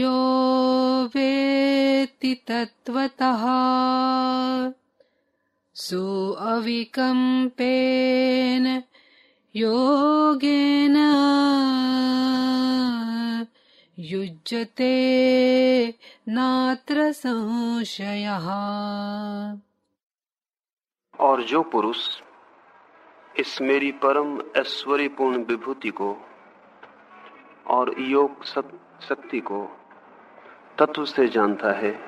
यो वेत्ति तत्त्वतः सोऽविकम्पेन योगेन युज्यते नात्र संशयः। और जो पुरुष इस मेरी परम ऐश्वर्यपूर्ण विभूति को और योग शक्ति को तत्व से जानता है।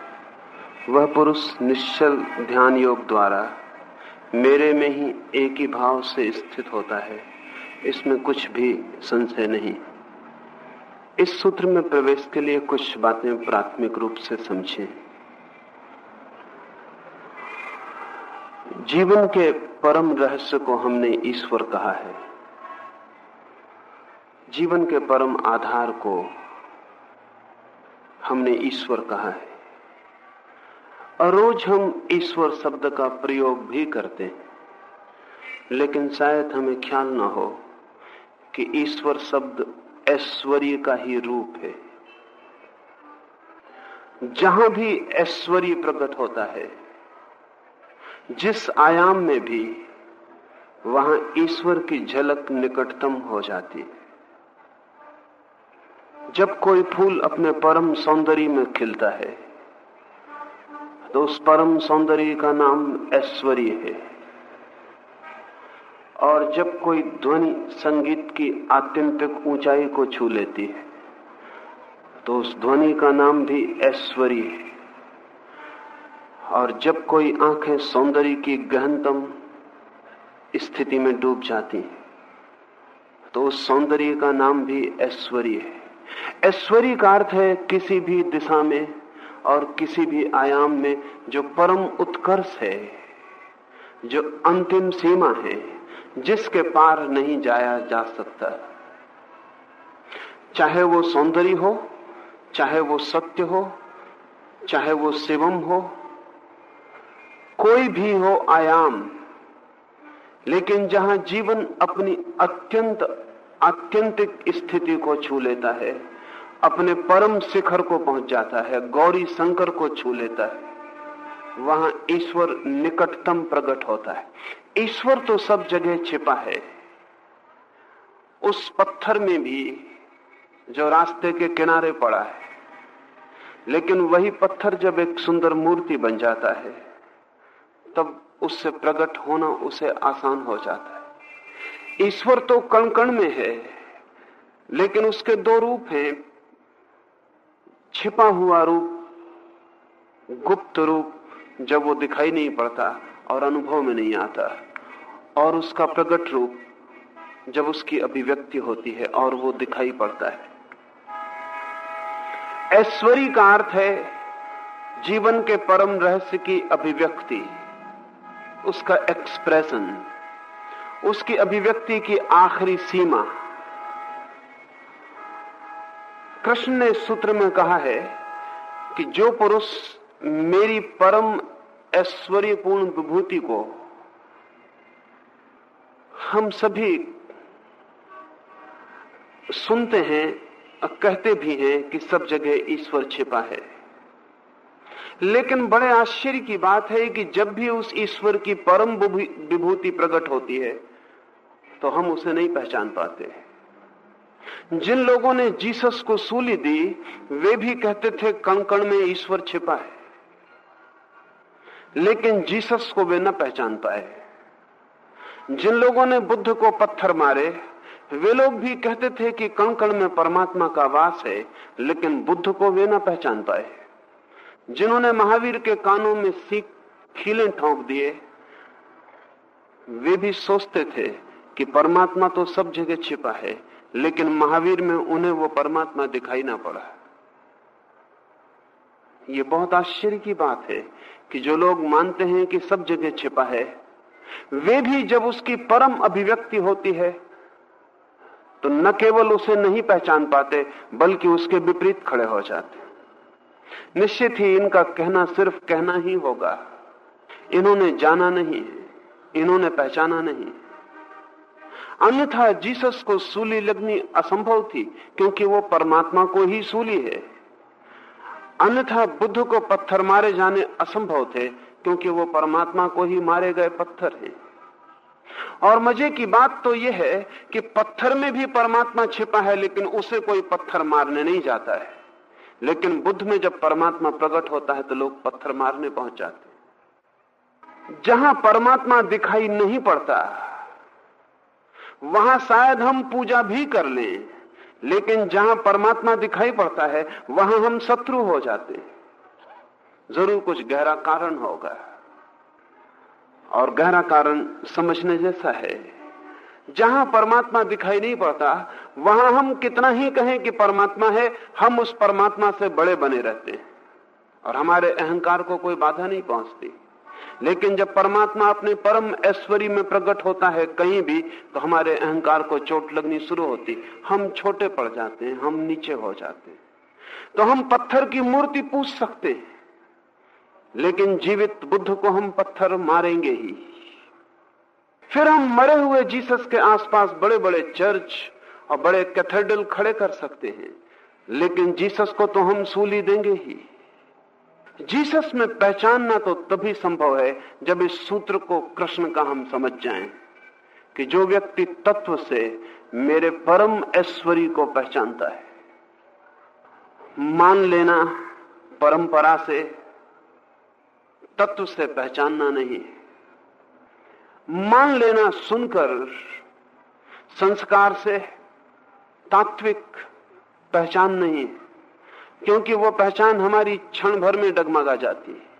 वह पुरुष निश्चल ध्यान योग द्वारा मेरे में ही एक ही भाव से स्थित होता है। इसमें कुछ भी संशय नहीं। इस सूत्र में प्रवेश के लिए कुछ बातें प्राथमिक रूप से समझें। जीवन के परम रहस्य को हमने ईश्वर कहा है। जीवन के परम आधार को हमने ईश्वर कहा है। और रोज हम ईश्वर शब्द का प्रयोग भी करते हैं। लेकिन शायद हमें ख्याल ना हो कि ईश्वर शब्द ऐश्वर्य का ही रूप है। जहाँ भी ऐश्वर्य प्रकट होता है, जिस आयाम में भी, वहाँ ईश्वर की झलक निकटतम हो जाती है। जब कोई फूल अपने परम सौंदर्य में खिलता है तो उस परम सौंदर्य का नाम ऐश्वर्य है। और जब कोई ध्वनि संगीत की आत्यंतिक ऊंचाई को छू लेती है तो उस ध्वनि का नाम भी ऐश्वर्य है। और जब कोई आँखें सौंदर्य की गहनतम स्थिति में डूब जाती हैं तो उस सौंदर्य का नाम भी ऐश्वर्य है। ऐश्वर्य का अर्थ है किसी भी दिशा में और किसी भी आयाम में जो परम उत्कर्ष है, जो अंतिम सीमा है, जिसके पार नहीं जाया जा सकता। चाहे वो सौंदर्य हो, चाहे वो सत्य हो, चाहे वो शिवम हो, कोई भी हो आयाम, लेकिन जहाँ जीवन अपनी अत्यंत आत्यंतिक स्थिति को छू लेता है, अपने परम शिखर को पहुँच जाता है, गौरी शंकर को छू लेता है। वहाँ ईश्वर निकटतम प्रकट होता है। ईश्वर तो सब जगह छिपा है। उस पत्थर में भी जो रास्ते के किनारे पड़ा है, लेकिन वही पत्थर जब एक सुंदर मूर्ति बन जाता है, तब उससे प्रकट होना उसे आसान हो जाता है। ईश्वर तो कण कण में है, लेकिन उसके दो रूप हैं। छिपा हुआ रूप, गुप्त रूप, जब वो दिखाई नहीं पड़ता और अनुभव में नहीं आता, और उसका प्रकट रूप, जब उसकी अभिव्यक्ति होती है और वो दिखाई पड़ता है। ऐश्वरी का अर्थ है, जीवन के परम रहस्य की अभिव्यक्ति, उसका एक्सप्रेशन उसकी अभिव्यक्ति की आखिरी सीमा। कृष्ण ने सूत्र में कहा है कि जो पुरुष मेरी परम ऐश्वर्यपूर्ण विभूति को हम सभी सुनते हैं, कहते भी हैं कि सब जगह ईश्वर छिपा है। लेकिन बड़े आश्चर्य की बात है कि जब भी उस ईश्वर की परम विभूति प्रकट होती है तो हम उसे नहीं पहचान पाते। जिन लोगों ने जीसस को सूली दी, वे भी कहते थे कण कण में ईश्वर छिपा है। लेकिन जीसस को वे न पहचान पाए। जिन लोगों ने बुद्ध को पत्थर मारे, वे लोग भी कहते थे कि कण कण में परमात्मा का वास है, लेकिन बुद्ध को वे न पहचान पाए। जिन्होंने महावीर के कानों में सीख, खीले ठोंक दिए, वे भी सोचते थे कि परमात्मा तो सब जगह छिपा है, लेकिन महावीर में उन्हें वो परमात्मा दिखाई ना पड़ा। ये बहुत आश्चर्य की बात है कि जो लोग मानते हैं कि सब जगह छिपा है, वे भी जब उसकी परम अभिव्यक्ति होती है तो न केवल उसे नहीं पहचान पाते, बल्कि उसके विपरीत खड़े हो जाते। निश्चित ही इनका कहना सिर्फ़ कहना ही होगा। इन्होंने जाना नहीं, इन्होंने पहचाना नहीं। अन्यथा जीसस को सूली लगनी असंभव थी, क्योंकि वो परमात्मा को ही सूली है। अन्यथा बुद्ध को पत्थर मारे जाने असंभव थे, क्योंकि वो परमात्मा को ही मारे गए पत्थर हैं। और मज़े की बात तो यह है कि पत्थर में भी परमात्मा छिपा है, लेकिन उसे कोई पत्थर मारने नहीं जाता है। लेकिन बुद्ध में जब परमात्मा प्रकट होता है तो लोग पत्थर मारने पहुँच जाते जहाँ परमात्मा दिखाई नहीं पड़ता वहाँ शायद हम पूजा भी कर लें, लेकिन जहाँ परमात्मा दिखाई पड़ता है, वहाँ हम शत्रु हो जाते। ज़रूर कुछ गहरा कारण होगा। और गहरा कारण समझने जैसा है। जहाँ परमात्मा दिखाई नहीं पड़ता, वहाँ हम कितना ही कहें कि परमात्मा है, हम उस परमात्मा से बड़े बने रहते। हैं और हमारे अहंकार को कोई बाधा नहीं पहुँचती। लेकिन जब परमात्मा अपने परम ऐश्वर्य में प्रकट होता है कहीं भी तो हमारे अहंकार को चोट लगनी शुरू होती। हम छोटे पड़ जाते हैं, हम नीचे हो जाते हैं। तो हम पत्थर की मूर्ति पूछ सकते हैं, लेकिन जीवित बुद्ध को हम पत्थर मारेंगे ही। फिर हम मरे हुए जीसस के आसपास बड़े बड़े चर्च और बड़े कैथेड्रल खड़े कर सकते हैं, लेकिन जीसस को तो हम सूली देंगे ही। जीसस में पहचानना तो तभी संभव है जब इस सूत्र को कृष्ण का हम समझ जाएँ कि जो व्यक्ति तत्व से मेरे परम ऐश्वर्य को पहचानता है। मान लेना परंपरा से तत्व से पहचानना नहीं मान लेना सुनकर संस्कार से तात्विक पहचान नहीं क्योंकि वो पहचान हमारी क्षण भर में डगमगा जाती है।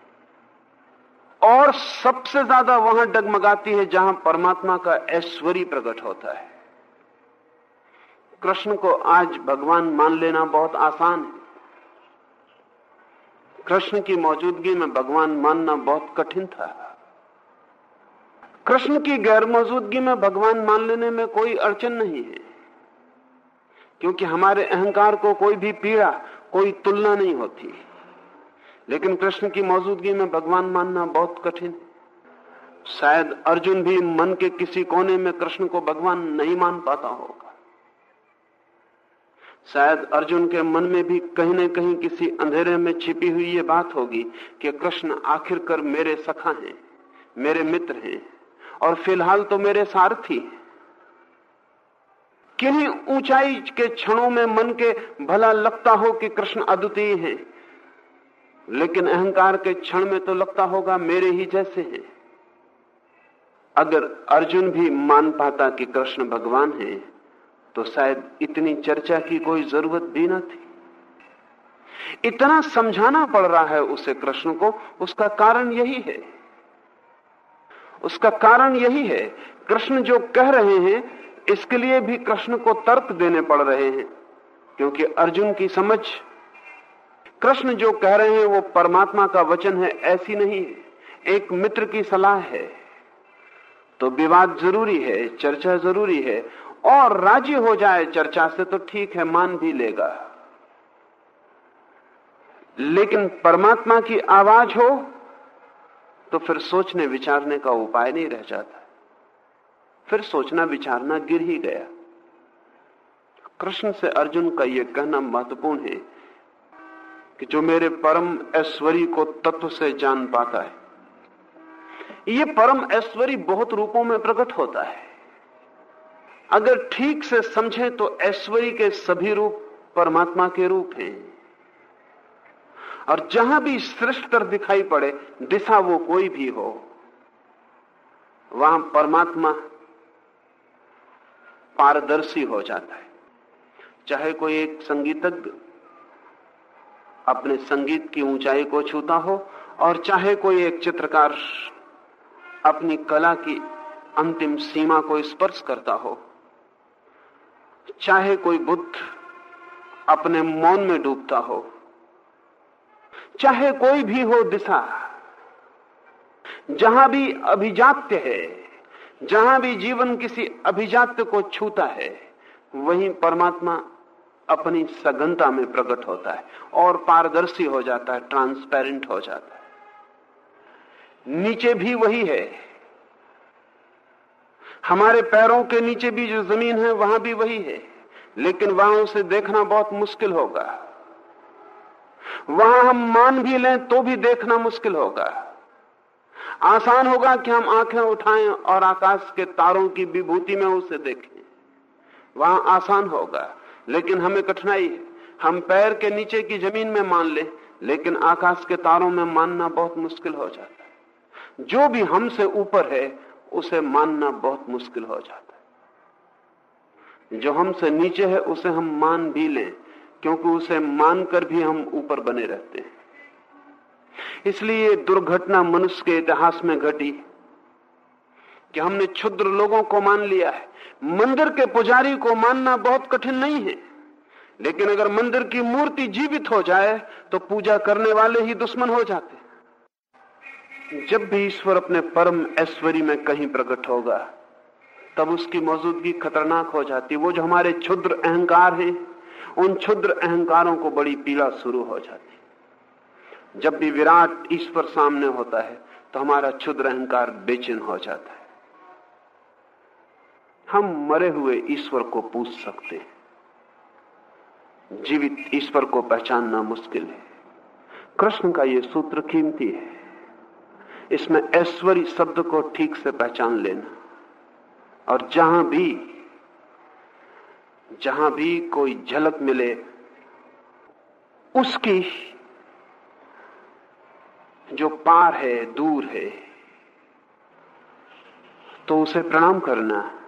और सबसे ज़्यादा वहाँ डगमगाती है जहाँ परमात्मा का ऐश्वर्य प्रकट होता है। कृष्ण को आज भगवान मान लेना बहुत आसान है। कृष्ण की मौजूदगी में भगवान मानना बहुत कठिन था। कृष्ण की गैर मौजूदगी में भगवान मान लेने में कोई अड़चन नहीं है। क्योंकि हमारे अहंकार को कोई भी पीड़ा कोई तुलना नहीं होती। लेकिन कृष्ण की मौजूदगी में भगवान मानना बहुत कठिन शायद अर्जुन भी मन के किसी कोने में कृष्ण को भगवान नहीं मान पाता होगा। शायद अर्जुन के मन में भी कहीं न कहीं किसी अंधेरे में छिपी हुई ये बात होगी कि कृष्ण आखिरकर मेरे सखा हैं, मेरे मित्र हैं, और फ़िलहाल तो मेरे सारथी किन्हीं ऊंचाई के क्षणों में मन के भला लगता हो कि कृष्ण अद्वितीय हैं। लेकिन अहंकार के क्षण में तो लगता होगा मेरे ही जैसे हैं। अगर अर्जुन भी मान पाता कि कृष्ण भगवान है तो शायद इतनी चर्चा की कोई ज़रूरत भी ना थी। इतना समझाना पड़ रहा है उसे कृष्ण को, उसका कारण यही है। उसका कारण यही है, कृष्ण जो कह रहे हैं इसके लिए भी कृष्ण को तर्क देने पड़ रहे हैं, क्योंकि अर्जुन की समझ, कृष्ण जो कह रहे हैं वो परमात्मा का वचन है, ऐसी नहीं है एक मित्र की सलाह है। तो विवाद ज़रूरी है, चर्चा ज़रूरी है, और राज़ी हो जाए चर्चा से तो ठीक है, मान भी लेगा। लेकिन परमात्मा की आवाज़ हो तो फिर सोचने विचारने का उपाय नहीं रह जाता। फिर सोचना, विचारना गिर ही गया। कृष्ण से अर्जुन का यह कहना महत्वपूर्ण है कि जो मेरे परम ऐश्वर्य को तत्व से जान पाता है, ये परम ऐश्वर्य बहुत रूपों में प्रकट होता है। अगर ठीक से समझें तो ऐश्वर्य के सभी रूप परमात्मा के रूप हैं। और जहाँ भी श्रेष्ठतर दिखाई पड़े, दिशा वो कोई भी हो, वहाँ परमात्मा पारदर्शी हो जाता है। चाहे कोई एक संगीतज्ञ अपने संगीत की ऊंचाई को छूता हो और चाहे कोई एक चित्रकार अपनी कला की अंतिम सीमा को स्पर्श करता हो। चाहे कोई बुद्ध अपने मौन में डूबता हो। चाहे कोई भी हो दिशा, जहाँ भी अभिजात्य है जहाँ भी जीवन किसी अभिजात को छूता है, वहीं परमात्मा अपनी सघनता में प्रकट होता है और पारदर्शी हो जाता है ट्रांसपेरेंट हो जाता है। नीचे भी वही है। हमारे पैरों के नीचे भी जो ज़मीन है, वहाँ भी वही है। लेकिन वहाँ उसे देखना बहुत मुश्किल होगा। वहाँ हम मान भी लें तो भी देखना मुश्किल होगा। आसान होगा कि हम आँखें उठाएँ और आकाश के तारों की विभूति में उसे देखें। वहाँ आसान होगा, लेकिन हमें कठिनाई है। हम पैर के नीचे की ज़मीन में मान ले, लेकिन आकाश के तारों में मानना बहुत मुश्किल हो जाता है। जो भी हमसे ऊपर है, उसे मानना बहुत मुश्किल हो जाता है। जो हमसे नीचे है, उसे हम मान भी लें, क्योंकि उसे मानकर भी हम ऊपर बने रहते हैं। इसलिए दुर्घटना मनुष्य के इतिहास में घटी कि हमने क्षुद्र लोगों को मान लिया है। मंदिर के पुजारी को मानना बहुत कठिन नहीं है। लेकिन अगर मंदिर की मूर्ति जीवित हो जाए तो पूजा करने वाले ही दुश्मन हो जाते। जब भी ईश्वर अपने परम ऐश्वर्य में कहीं प्रकट होगा, तब उसकी मौजूदगी खतरनाक हो जाती। वो जो हमारे क्षुद्र अहंकार हैं, उन क्षुद्र अहंकारों को बड़ी पीड़ा शुरू हो जाती। जब भी विराट ईश्वर सामने होता है तो हमारा क्षुद्र अहंकार बेचैन हो जाता है। हम मरे हुए ईश्वर को पूछ सकते हैं। जीवित ईश्वर को पहचानना मुश्किल है। कृष्ण का यह सूत्र कीमती है। इसमें ऐश्वर्य शब्द को ठीक से पहचान लेना। और जहाँ भी जहाँ भी कोई झलक मिले, उसकी जो पार है, दूर है तो उसे प्रणाम करना,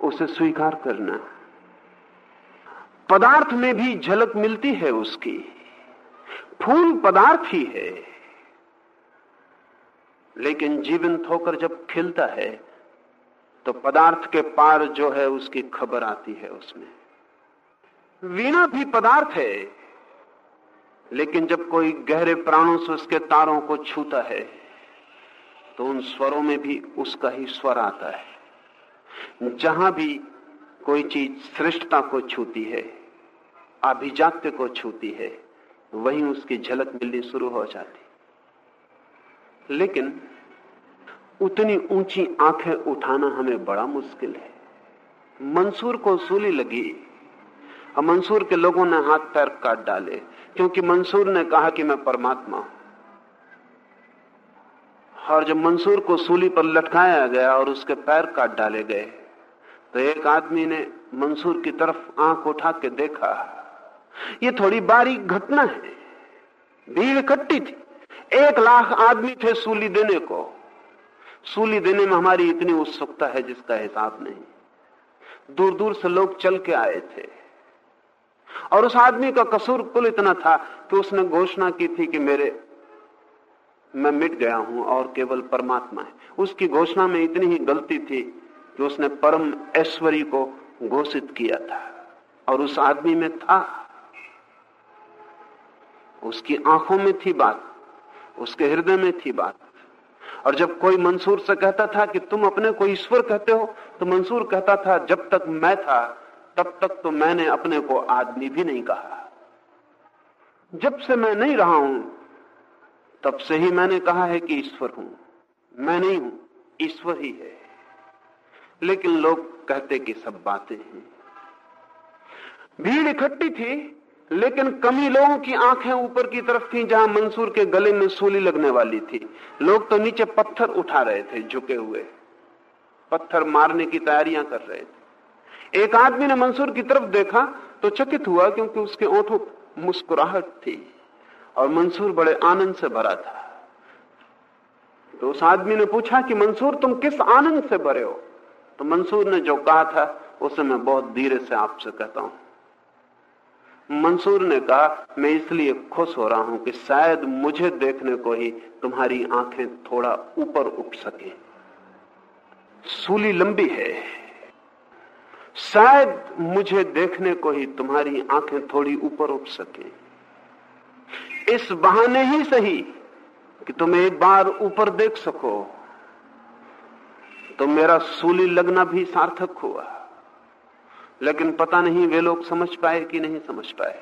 उसे स्वीकार करना। पदार्थ में भी झलक मिलती है उसकी। फूल पदार्थ ही है। लेकिन जीवंत होकर जब खिलता है तो पदार्थ के पार जो है, उसकी खबर आती है उसमें। वीणा भी पदार्थ है। लेकिन जब कोई गहरे प्राणों से उसके तारों को छूता है तो उन स्वरों में भी उसका ही स्वर आता है। जहाँ भी कोई चीज़ श्रेष्ठता को छूती है अभिजात्य को छूती है, वहीं उसकी झलक मिलनी शुरू हो जाती। लेकिन उतनी ऊँची आँखें उठाना हमें बड़ा मुश्किल है। मंसूर को सूली लगी, और मंसूर के लोगों ने हाथ पैर काट डाले। क्योंकि मंसूर ने कहा कि मैं परमात्मा हूँ। और जब मंसूर को सूली पर लटकाया गया और उसके पैर काट डाले गए तो एक आदमी ने मंसूर की तरफ़ आँख उठा के देखा, ये थोड़ी बारीक घटना है। भीड़ इकट्ठी थी। एक लाख आदमी थे सूली देने को। सूली देने में हमारी इतनी उत्सुकता है जिसका हिसाब नहीं। दूर दूर से लोग चल के आए थे। और उस आदमी का कसूर कुल इतना था कि उसने घोषणा की थी कि मेरे, मैं मिट गया हूँ और केवल परमात्मा है। उसकी घोषणा में इतनी ही गलती थी कि उसने परम ऐश्वर्य को घोषित किया था और उस आदमी में था। उसकी आँखों में थी बात, उसके हृदय में थी बात। और जब कोई मंसूर से कहता था कि तुम अपने को ईश्वर कहते हो तो मंसूर कहता था, जब तक मैं था तब तक तो मैंने अपने को आदमी भी नहीं कहा। जब से मैं नहीं रहा हूँ, तब से ही मैंने कहा है कि ईश्वर हूँ। मैं नहीं हूँ, ईश्वर ही है। लेकिन लोग कहते कि सब बातें हैं। भीड़ इकट्ठी थी, लेकिन कमी लोगों की आँखें ऊपर की तरफ़ थी, जहाँ मंसूर के गले में सूली लगने वाली थी। लोग तो नीचे पत्थर उठा रहे थे, झुके हुए। पत्थर मारने की तैयारियाँ कर रहे थे। एक आदमी ने मंसूर की तरफ़ देखा तो चकित हुआ क्योंकि उसके ओंठों मुस्कुराहट थी और मंसूर बड़े आनंद से भरा था। तो उस आदमी ने पूछा कि, मंसूर, तुम किस आनंद से भरे हो? तो मंसूर ने जो कहा था, उसे मैं बहुत धीरे से आपसे कहता हूँ। मंसूर ने कहा, मैं इसलिए खुश हो रहा हूँ कि शायद मुझे देखने को ही तुम्हारी आँखें थोड़ा ऊपर उठ सके। सूली लंबी है। शायद मुझे देखने को ही तुम्हारी आँखें थोड़ी ऊपर उठ सके। इस बहाने ही सही कि तुम एक बार ऊपर देख सको तो मेरा सूली लगना भी सार्थक हुआ। लेकिन पता नहीं वे लोग समझ पाए कि नहीं समझ पाए,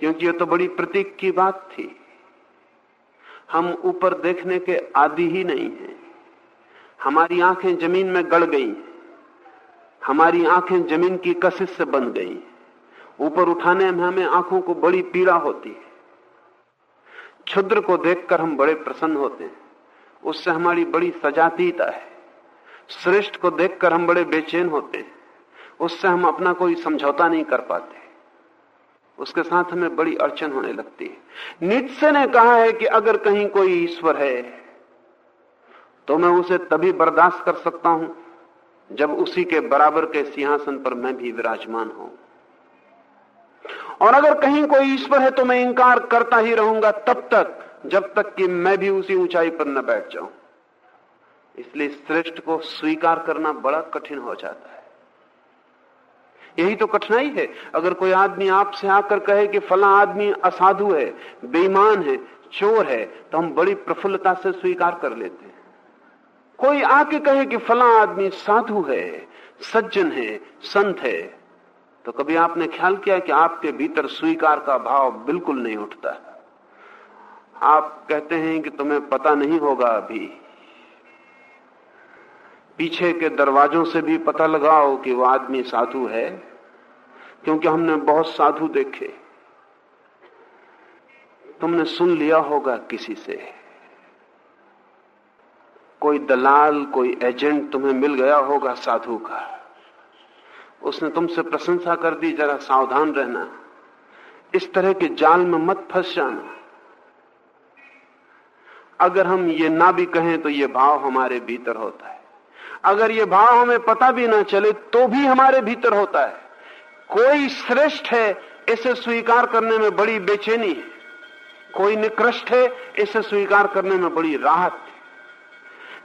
क्योंकि ये तो बड़ी प्रतीक की बात थी। हम ऊपर देखने के आदि ही नहीं है। हमारी आँखें ज़मीन में गड़ गई हमारी आँखें ज़मीन की कशिश से बंध गई। ऊपर उठाने में हमें आँखों को बड़ी पीड़ा होती है। क्षुद्र को देखकर हम बड़े प्रसन्न होते हैं। उससे हमारी बड़ी सजातीता है। श्रेष्ठ को देखकर हम बड़े बेचैन होते हैं। उससे हम अपना कोई समझौता नहीं कर पाते। उसके साथ हमें बड़ी अड़चन होने लगती है। नित्से ने कहा है कि अगर कहीं कोई ईश्वर है तो मैं उसे तभी बर्दाश्त कर सकता हूँ जब उसी के बराबर के सिंहासन पर मैं भी विराजमान हूँ। और अगर कहीं कोई ईश्वर है तो मैं इंकार करता ही रहूँगा तब तक, जब तक कि मैं भी उसी ऊंचाई पर न बैठ जाऊँ। इसलिए श्रेष्ठ को स्वीकार करना बड़ा कठिन हो जाता है। यही तो कठिनाई है। अगर कोई आदमी आपसे आकर कहे कि फला आदमी असाधु है, बेईमान है, चोर है तो हम बड़ी प्रफुल्लता से स्वीकार कर लेते हैं। कोई आके कहे कि फला आदमी साधु है, सज्जन है, संत है तो कभी आपने ख्याल किया कि आपके भीतर स्वीकार का भाव बिल्कुल नहीं उठता? आप कहते हैं कि तुम्हें पता नहीं होगा अभी। पीछे के दरवाजों से भी पता लगाओ कि वो आदमी साधु है, क्योंकि हमने बहुत साधु देखे। तुमने सुन लिया होगा किसी से। कोई दलाल, कोई एजेंट तुम्हें मिल गया होगा साधु का। उसने तुमसे प्रशंसा कर दी, जरा सावधान रहना। इस तरह के जाल में मत फंस जाना। अगर हम ये ना भी कहें तो ये भाव हमारे भीतर होता है। अगर ये भाव हमें पता भी ना चले तो भी हमारे भीतर होता है। कोई श्रेष्ठ है, इसे स्वीकार करने में बड़ी बेचैनी है। कोई निकृष्ट है, इसे स्वीकार करने में बड़ी राहत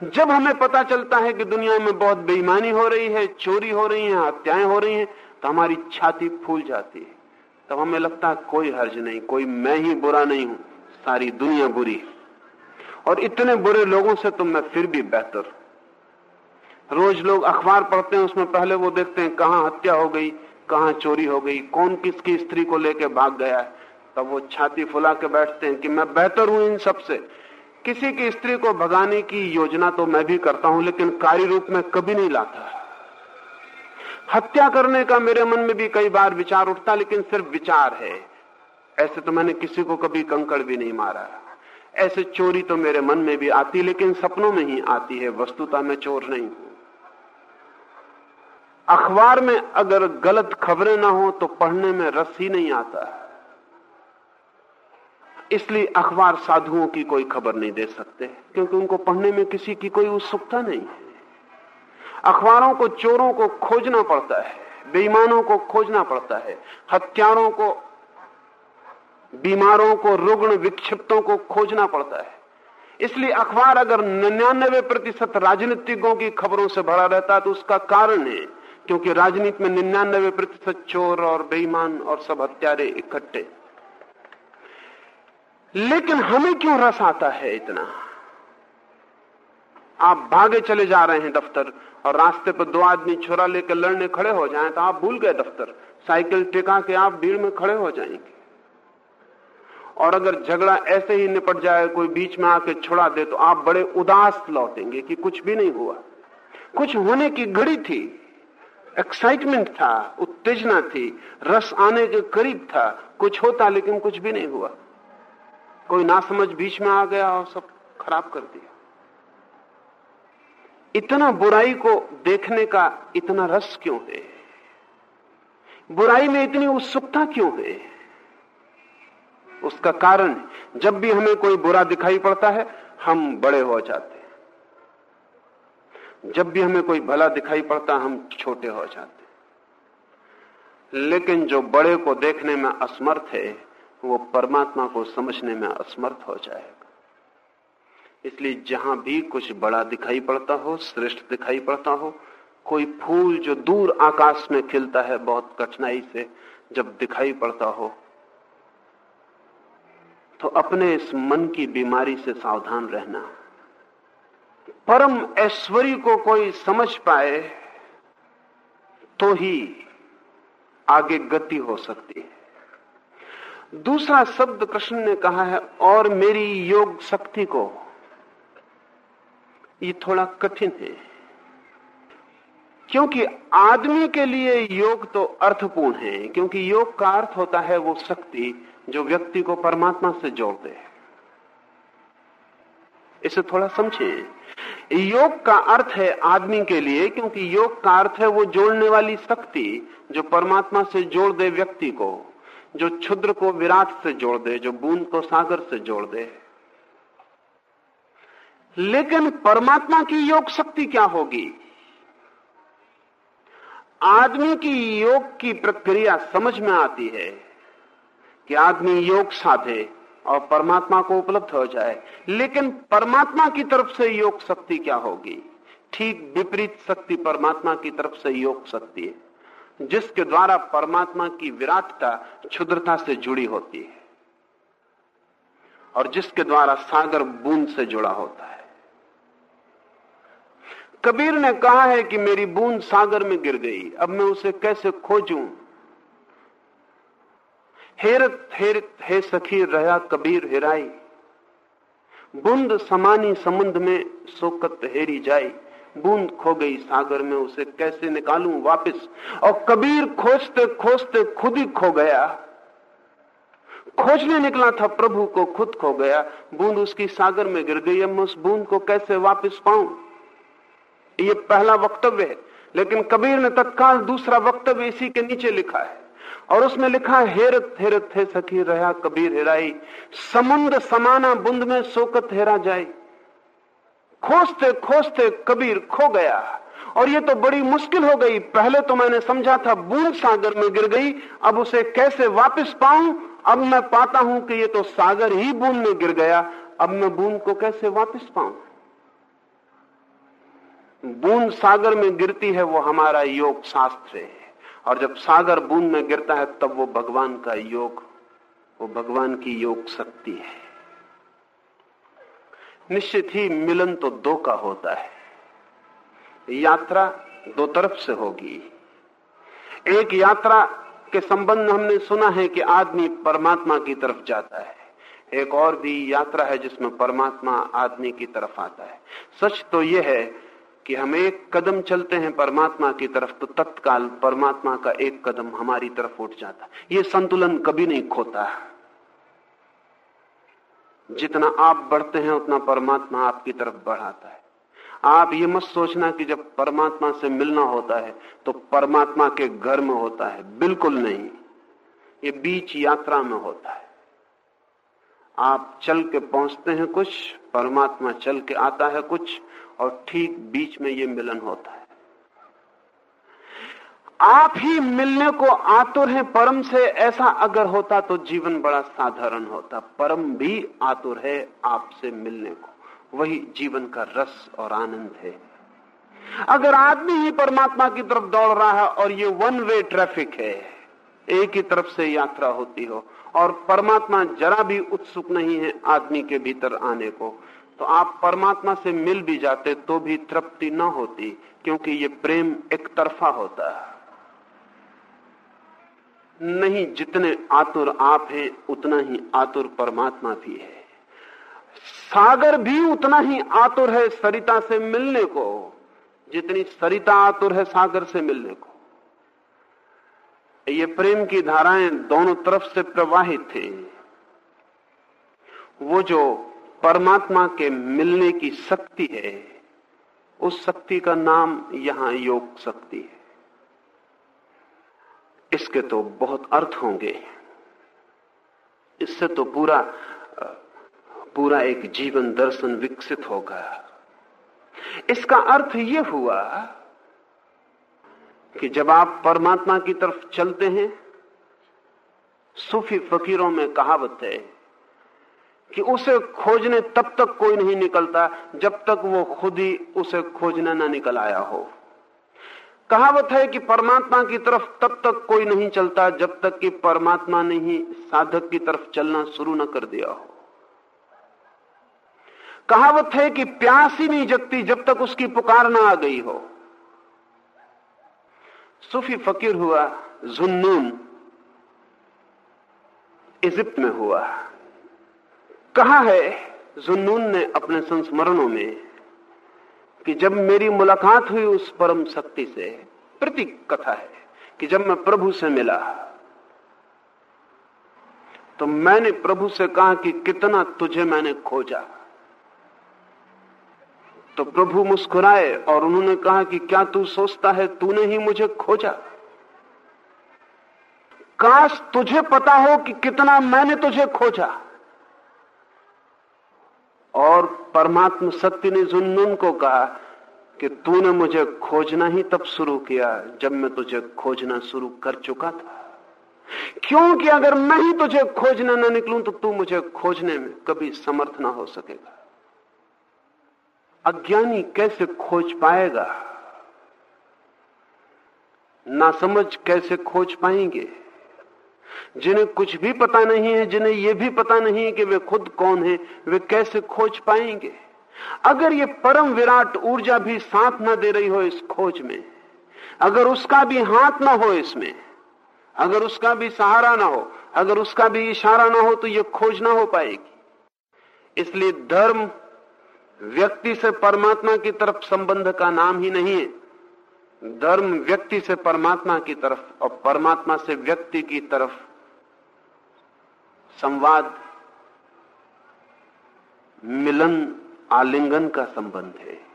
जब हमें पता चलता है कि दुनिया में बहुत बेईमानी हो रही है, चोरी हो रही है, हत्याएँ हो रही हैं तो हमारी छाती फूल जाती है। तब हमें लगता है कोई हर्ज नहीं, कोई मैं ही बुरा नहीं हूँ, सारी दुनिया बुरी है। और इतने बुरे लोगों से तो मैं फिर भी बेहतर रोज लोग अखबार पढ़ते हैं, उसमें पहले वो देखते हैं कहाँ हत्या हो गई, कहाँ चोरी हो गई, कौन किसकी स्त्री को लेकर भाग गया है। तब वो छाती फुला के बैठते हैं कि मैं बेहतर हूँ इन सबसे किसी की स्त्री को भगाने की योजना तो मैं भी करता हूँ, लेकिन कार्य रूप में कभी नहीं लाता। हत्या करने का मेरे मन में भी कई बार विचार उठता, लेकिन सिर्फ़ विचार है। ऐसे तो मैंने किसी को कभी कंकड़ भी नहीं मारा। ऐसे चोरी तो मेरे मन में भी आती, लेकिन सपनों में ही आती है। वस्तुता में चोर नहीं हूँ। अखबार में अगर गलत खबरें ना हो तो पढ़ने में रस ही नहीं आता। इसलिए अखबार साधुओं की कोई खबर नहीं दे सकते, क्योंकि उनको पढ़ने में किसी की कोई उत्सुकता नहीं है। अखबारों को, चोरों को खोजना पड़ता है, बेईमानों को खोजना पड़ता है हत्यारों को, बीमारों को, रुग्ण विक्षिप्तों को खोजना पड़ता है। इसलिए अखबार अगर निन्यानबे प्रतिशत राजनीतिकों की खबरों से भरा रहता है तो उसका कारण है, क्योंकि राजनीति में निन्यानबे प्रतिशत चोर और बेईमान और सब हत्यारे इकट्ठे। लेकिन हमें क्यों रस आता है इतना? आप भागे चले जा रहे हैं दफ्तर और रास्ते पर दो आदमी छोरा लेकर लड़ने खड़े हो जाएँ तो आप भूल गए दफ्तर। साइकिल टिका के आप भीड़ में खड़े हो जाएँगे। और अगर झगड़ा ऐसे ही निपट जाए, कोई बीच में आके छुड़ा दे तो आप बड़े उदास लौटेंगे कि कुछ भी नहीं हुआ। कुछ होने की घड़ी थी एक्साइटमेंट था, उत्तेजना थी, रस आने के करीब था, कुछ होता लेकिन कुछ भी नहीं हुआ। कोई ना समझ बीच में आ गया और सब खराब कर दिया। इतना बुराई को देखने का इतना रस क्यों है? बुराई में इतनी उत्सुकता क्यों है? उसका कारण, जब भी हमें कोई बुरा दिखाई पड़ता है, हम बड़े हो जाते हैं। जब भी हमें कोई भला दिखाई पड़ता, हम छोटे हो जाते हैं। लेकिन जो बड़े को देखने में असमर्थ है वो परमात्मा को समझने में असमर्थ हो जाएगा। इसलिए जहाँ भी कुछ बड़ा दिखाई पड़ता हो, श्रेष्ठ दिखाई पड़ता हो, कोई फूल जो दूर आकाश में खिलता है, बहुत कठिनाई से जब दिखाई पड़ता हो तो अपने इस मन की बीमारी से सावधान रहना। परम ऐश्वर्य को कोई समझ पाए तो ही आगे गति हो सकती है। दूसरा शब्द कृष्ण ने कहा है, और मेरी योग शक्ति को। ये थोड़ा कठिन है। क्योंकि आदमी के लिए योग तो अर्थपूर्ण है, क्योंकि योग का अर्थ होता है वो शक्ति जो व्यक्ति को परमात्मा से जोड़ दे इसे थोड़ा समझें। योग का अर्थ है आदमी के लिए, क्योंकि योग का अर्थ है वो जोड़ने वाली शक्ति जो परमात्मा से जोड़ दे व्यक्ति को। जो क्षुद्र को विराट से जोड़ दे, जो बूंद को सागर से जोड़ दे। लेकिन परमात्मा की योग शक्ति क्या होगी? आदमी की योग की प्रक्रिया समझ में आती है कि आदमी योग साधे और परमात्मा को उपलब्ध हो जाए। लेकिन परमात्मा की तरफ़ से योग शक्ति क्या होगी? ठीक विपरीत शक्ति परमात्मा की तरफ़ से योग शक्ति है। जिसके द्वारा परमात्मा की विराटता, क्षुद्रता से जुड़ी होती है और जिसके द्वारा सागर बूंद से जुड़ा होता है। कबीर ने कहा है कि मेरी बूंद सागर में गिर गई, अब मैं उसे कैसे खोजूं? हेरत हेरत, हे सखी, रहा कबीर हिराई। बूंद समानी समुद्र में सोकत हेरी जाई। बूंद खो गई सागर में, उसे कैसे निकालूं वापस? और कबीर खोजते खोजते खुद ही खो गया। खोजने निकला था, प्रभु को खुद खो गया। बूंद उसकी सागर में गिर गई। अब उस बूंद को कैसे वापस पाऊँ? ये पहला वक्तव्य है, लेकिन कबीर ने तत्काल दूसरा वक्तव्य इसी के नीचे लिखा है। और उसमें लिखा हेरत हेरत हे सखी, रहा कबीर हेराई समुद्र समाना बुंद में सोकत हेरा जाए। खोजते खोजते कबीर खो गया। और ये तो बड़ी मुश्किल हो गई। पहले तो मैंने समझा था, बूंद सागर में गिर गई। अब उसे कैसे वापस पाऊँ? अब मैं पाता हूँ कि ये तो सागर ही बूंद में गिर गया। अब मैं बूंद को कैसे वापस पाऊँ? बूंद सागर में गिरती है वो हमारा योग शास्त्र है। और जब सागर बूंद में गिरता है, तब वो भगवान का योग, वो भगवान की योग शक्ति है। निश्चित ही मिलन तो दो का होता है। यात्रा दो तरफ़ से होगी। एक यात्रा के संबंध हमने सुना है कि आदमी परमात्मा की तरफ़ जाता है। एक और भी यात्रा है जिसमें परमात्मा आदमी की तरफ़ आता है। सच तो यह है कि हम एक कदम चलते हैं परमात्मा की तरफ़ तो तत्काल परमात्मा का एक कदम हमारी तरफ़ उठ जाता। है ये संतुलन कभी नहीं खोता। जितना आप बढ़ते हैं, उतना परमात्मा आपकी तरफ़ बढ़ाता है। आप ये मत सोचना कि जब परमात्मा से मिलना होता है तो परमात्मा के घर में होता है। बिल्कुल नहीं। ये बीच यात्रा में होता है। आप चल के पहुँचते हैं कुछ, परमात्मा चल के आता है कुछ, और ठीक बीच में ये मिलन होता है। आप ही मिलने को आतुर हैं। परम से ऐसा अगर होता तो जीवन बड़ा साधारण होता। परम भी आतुर है आपसे मिलने को। वही जीवन का रस और आनंद है। अगर आदमी ही परमात्मा की तरफ़ दौड़ रहा है और ये वन वे ट्रैफ़िक है, एक ही तरफ़ से यात्रा होती हो और परमात्मा जरा भी उत्सुक नहीं है आदमी के भीतर आने को तो आप परमात्मा से मिल भी जाते तो भी तृप्ति न होती, क्योंकि ये प्रेम एक तरफा होता है। नहीं, जितने आतुर आप हैं, उतना ही आतुर परमात्मा भी है। सागर भी उतना ही आतुर है सरिता से मिलने को, जितनी सरिता आतुर है सागर से मिलने को। ये प्रेम की धाराएँ दोनों तरफ़ से प्रवाहित थे वो जो परमात्मा के मिलने की शक्ति है, उस शक्ति का नाम यहाँ योग शक्ति है। इसके तो बहुत अर्थ होंगे। इससे तो पूरा पूरा एक जीवन दर्शन विकसित होगा। इसका अर्थ यह हुआ कि जब आप परमात्मा की तरफ़ चलते हैं, सूफी फकीरों में कहावत है कि उसे खोजने तब तक कोई नहीं निकलता जब तक वो खुद ही उसे खोजने ना निकल आया हो। कहावत है कि परमात्मा की तरफ़ तब तक कोई नहीं चलता जब तक कि परमात्मा ने ही साधक की तरफ़ चलना शुरू न कर दिया हो। कहावत है कि प्यास ही नहीं जगती जब तक उसकी पुकार ना आ गई हो। सूफी फकीर हुआ, जुन्नून इजिप्ट में हुआ। कहा है, जुन्नून ने अपने संस्मरणों में कि जब मेरी मुलाकात हुई उस परम शक्ति से, प्रतीक कथा है कि जब मैं प्रभु से मिला तो मैंने प्रभु से कहा कि कितना तुझे मैंने खोजा। तो प्रभु मुस्कुराए और उन्होंने कहा कि क्या तू सोचता है तूने ही मुझे खोजा? काश तुझे पता हो कि कितना मैंने तुझे खोजा। और परमात्म सत्य ने जुन्नून को कहा कि तूने मुझे खोजना ही तब शुरू किया जब मैं तुझे खोजना शुरू कर चुका था। क्योंकि अगर मैं ही तुझे खोजने न निकलूं तो तू मुझे खोजने में कभी समर्थ ना हो सकेगा। अज्ञानी कैसे खोज पाएगा? ना समझ कैसे खोज पाएँगे? जिन्हें कुछ भी पता नहीं है, जिन्हें यह भी पता नहीं कि वे खुद कौन है, वे कैसे खोज पाएँगे? अगर ये परम विराट ऊर्जा भी साथ ना दे रही हो इस खोज में, अगर उसका भी हाथ ना हो इसमें, अगर उसका भी सहारा ना हो, अगर उसका भी इशारा ना हो तो यह खोज ना हो पाएगी। इसलिए धर्म व्यक्ति से परमात्मा की तरफ़ संबंध का नाम ही नहीं है। धर्म व्यक्ति से परमात्मा की तरफ़ और परमात्मा से व्यक्ति की तरफ़ संवाद, मिलन, आलिंगन का संबंध है।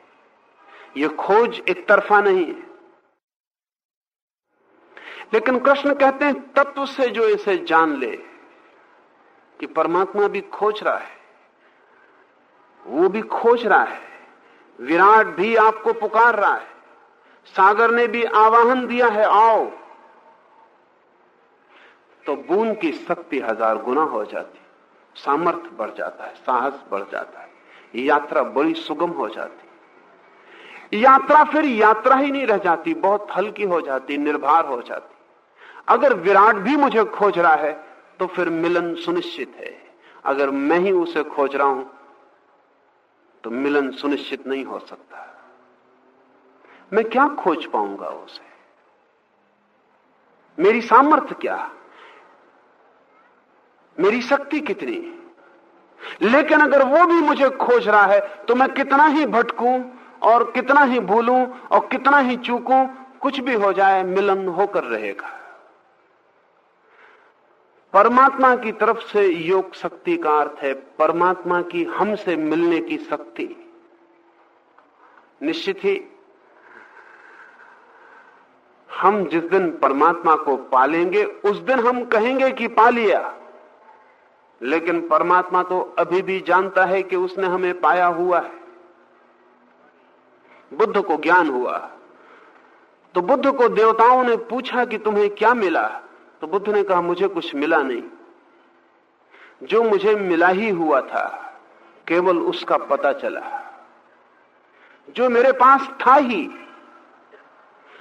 यह खोज एक तरफा नहीं है। लेकिन कृष्ण कहते हैं, तत्व से जो इसे जान ले कि परमात्मा भी खोज रहा है, वो भी खोज रहा है। विराट भी आपको पुकार रहा है। सागर ने भी आवाहन दिया है, आओ। तो बूंद की शक्ति हज़ार गुना हो जाती सामर्थ्य बढ़ जाता है, साहस बढ़ जाता है, यात्रा बड़ी सुगम हो जाती। यात्रा फिर यात्रा ही नहीं रह जाती, बहुत हल्की हो जाती, निर्भर हो जाती। अगर विराट भी मुझे खोज रहा है तो फिर मिलन सुनिश्चित है। अगर मैं ही उसे खोज रहा हूँ तो मिलन सुनिश्चित नहीं हो सकता। मैं क्या खोज पाऊँगा उसे? मेरी सामर्थ्य क्या? मेरी शक्ति कितनी? लेकिन अगर वो भी मुझे खोज रहा है तो मैं कितना ही भटकूं और कितना ही भूलूं और कितना ही चूकूं, कुछ भी हो जाए, मिलन होकर रहेगा। परमात्मा की तरफ़ से योग शक्ति का अर्थ है परमात्मा की हमसे मिलने की शक्ति। निश्चित ही हम जिस दिन परमात्मा को पालेंगे, उस दिन हम कहेंगे कि पा लिया लेकिन परमात्मा तो अभी भी जानता है कि उसने हमें पाया हुआ है। बुद्ध को ज्ञान हुआ। तो बुद्ध को देवताओं ने पूछा कि तुम्हें क्या मिला? तो बुद्ध ने कहा, मुझे कुछ मिला नहीं। जो मुझे मिला ही हुआ था, केवल उसका पता चला। जो मेरे पास था ही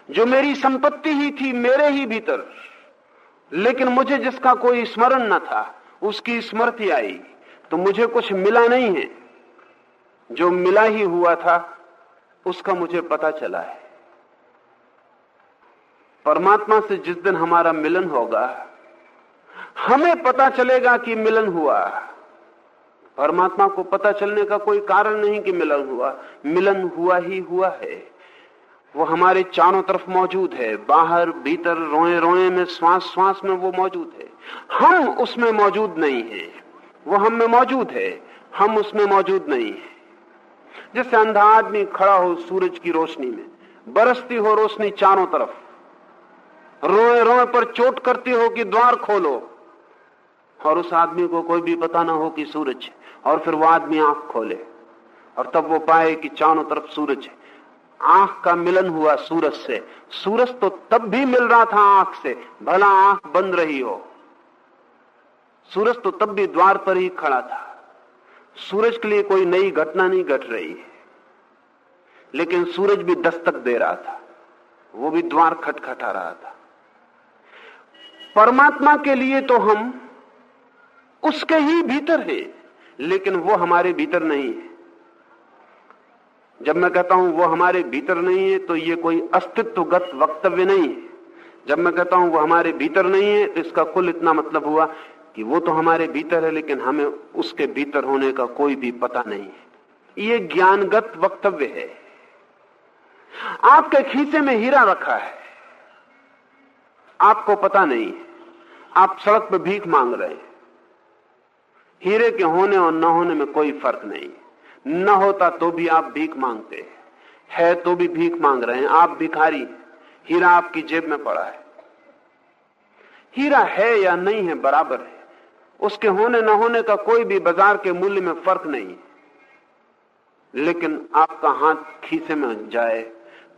जो मेरी संपत्ति ही थी मेरे ही भीतर, लेकिन मुझे जिसका कोई स्मरण न था, उसकी स्मृति आई तो मुझे कुछ मिला नहीं है। जो मिला ही हुआ था, उसका मुझे पता चला है। परमात्मा से जिस दिन हमारा मिलन होगा, हमें पता चलेगा कि मिलन हुआ। परमात्मा को पता चलने का कोई कारण नहीं कि मिलन हुआ। मिलन हुआ ही हुआ है। वो हमारे चारों तरफ़ मौजूद है। बाहर, भीतर रोए रोए में श्वास श्वास में वो मौजूद है। हम उसमें मौजूद नहीं है। वो हम में मौजूद है। हम उसमें मौजूद नहीं है। जैसे अंधा आदमी खड़ा हो सूरज की रोशनी में, बरसती हो रोशनी चारों तरफ़ रोए रोए पर चोट करती हो कि द्वार खोलो, और उस आदमी को कोई भी पता ना हो कि सूरज और फिर वो आदमी आँख खोले, और तब वो पाए कि चारों तरफ़ सूरज है। आँख का मिलन हुआ सूरज से। सूरज तो तब भी मिल रहा था आँख से, भला आँख बंद रही हो। सूरज तो तब भी द्वार पर ही खड़ा था। सूरज के लिए कोई नई घटना नहीं घट रही है। लेकिन सूरज भी दस्तक दे रहा था। वो भी द्वार खटखटा रहा था। परमात्मा के लिए तो हम उसके ही भीतर है, लेकिन वो हमारे भीतर नहीं है। जब मैं कहता हूँ, वो हमारे भीतर नहीं है तो ये कोई अस्तित्वगत वक्तव्य नहीं है। जब मैं कहता हूँ, वो हमारे भीतर नहीं है तो इसका कुल इतना मतलब हुआ कि वो तो हमारे भीतर है, लेकिन हमें उसके भीतर होने का कोई भी पता नहीं है। ये ज्ञानगत वक्तव्य है। आपके खीसे में हीरा रखा है। आपको पता नहीं आप सड़क पर भीख मांग रहे हैं। हीरे के होने और न होने में कोई फ़र्क नहीं न होता तो भी आप भीख मांगते है। तो भी भीख मांग रहे हैं। आप भिखारी हीरा आपकी जेब में पड़ा है। हीरा है या नहीं है, बराबर है। उसके होने न होने का कोई भी बाज़ार के मूल्य में फ़र्क नहीं लेकिन आपका हाथ खीसे में जाए,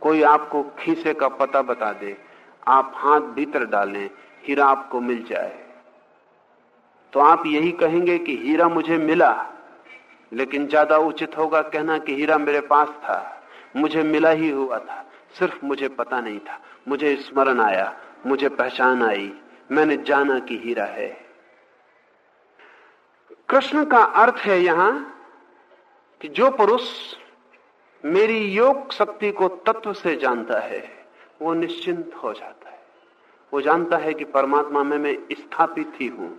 कोई आपको खीसे का पता बता दे, आप हाथ भीतर डालें, हीरा आपको मिल जाए। तो आप यही कहेंगे कि हीरा मुझे मिला। लेकिन ज़्यादा उचित होगा कहना कि हीरा मेरे पास था। मुझे मिला ही हुआ था। सिर्फ़ मुझे पता नहीं था। मुझे स्मरण आया। मुझे पहचान आई। मैंने जाना कि हीरा है। कृष्ण का अर्थ है यहाँ कि जो पुरुष मेरी योग शक्ति को तत्व से जानता है, वो निश्चिंत हो जाता है। वो जानता है कि परमात्मा में मैं स्थापित ही हूँ,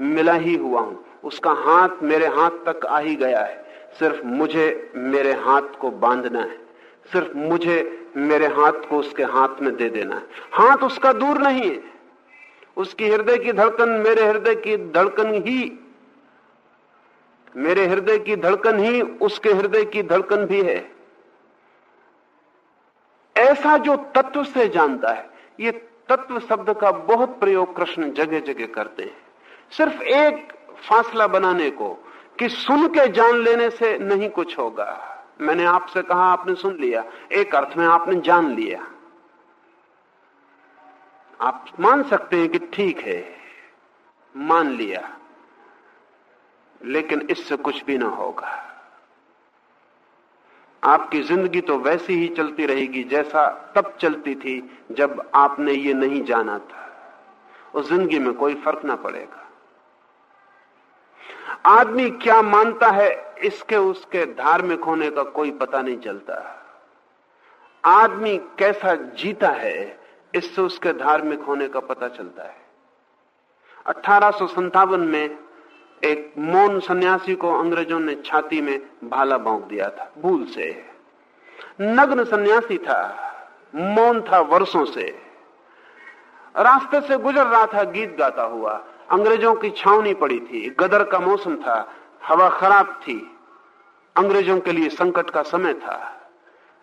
मिला ही हुआ हूँ। उसका हाथ मेरे हाथ तक आ ही गया है। सिर्फ़ मुझे मेरे हाथ को बांधना है। सिर्फ़ मुझे मेरे हाथ को उसके हाथ में दे देना है। हाथ उसका दूर नहीं है। उसकी हृदय की धड़कन मेरे हृदय की धड़कन ही, मेरे हृदय की धड़कन ही, उसके हृदय की धड़कन भी है। ऐसा जो तत्व से जानता है, ये तत्व शब्द का बहुत प्रयोग कृष्ण जगह जगह करते हैं। सिर्फ़ एक फासला बनाने को कि सुन के जान लेने से नहीं कुछ होगा। मैंने आपसे कहा, आपने सुन लिया। एक अर्थ में आपने जान लिया। आप मान सकते हैं कि ठीक है, मान लिया, लेकिन इससे कुछ भी ना होगा। आपकी ज़िंदगी तो वैसी ही चलती रहेगी जैसा तब चलती थी जब आपने ये नहीं जाना था। उस ज़िंदगी में कोई फ़र्क ना पड़ेगा। आदमी क्या मानता है, इसके उसके धार्मिक होने का कोई पता नहीं चलता। आदमी कैसा जीता है, इससे उसके धार्मिक होने का पता चलता है। अठारह में एक मौन सन्यासी को अंग्रेज़ों ने छाती में भाला भोंक दिया था, भूल से। नग्न सन्यासी था, मौन था वर्षों से। रास्ते से गुजर रहा था, गीत गाता हुआ। अंग्रेज़ों की छावनी पड़ी थी, गदर का मौसम था, हवा खराब थी। अंग्रेज़ों के लिए संकट का समय था।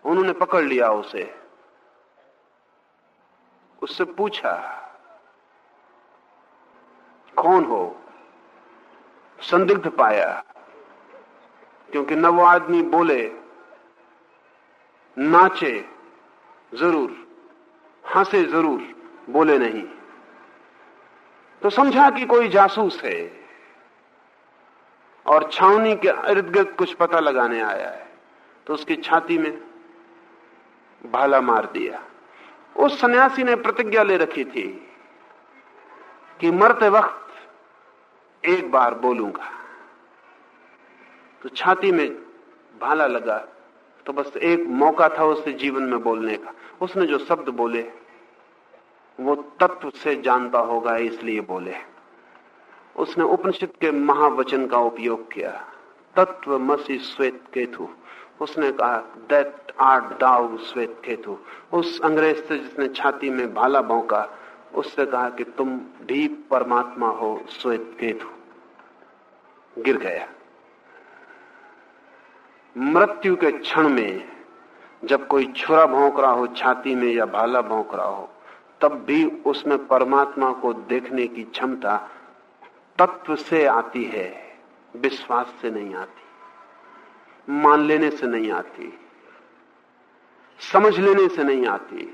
उन्होंने पकड़ लिया उसे। उससे पूछा, कौन हो? संदिग्ध पाया, क्योंकि न वो आदमी बोले, नाचे ज़रूर, हंसे ज़रूर, बोले नहीं। तो समझा कि कोई जासूस है। और छावनी के इर्द गिर्द कुछ पता लगाने आया है। तो उसकी छाती में भाला मार दिया। उस सन्यासी ने प्रतिज्ञा ले रखी थी कि मरते वक्त एक बार बोलूँगा। तो छाती में भाला लगा तो बस एक मौका था उससे जीवन में बोलने का। उसने जो शब्द बोले वो तत्व से जानता होगा, इसलिए बोले। उसने उपनिषद के महावचन का उपयोग किया। तत्व मसी श्वेत केतु। उसने कहा, दैट आर डाउ श्वेत केतु। उस अंग्रेज़ से जिसने छाती में भाला भौंका, उससे कहा कि तुम भी परमात्मा हो, श्वेत केतु। गिर गया। मृत्यु के क्षण में जब कोई छुरा भोंक रहा हो, छाती में या भाला भोंक रहा हो तब भी उसमें परमात्मा को देखने की क्षमता तत्व से आती है, विश्वास से नहीं आती, मान लेने से नहीं आती, समझ लेने से नहीं आती,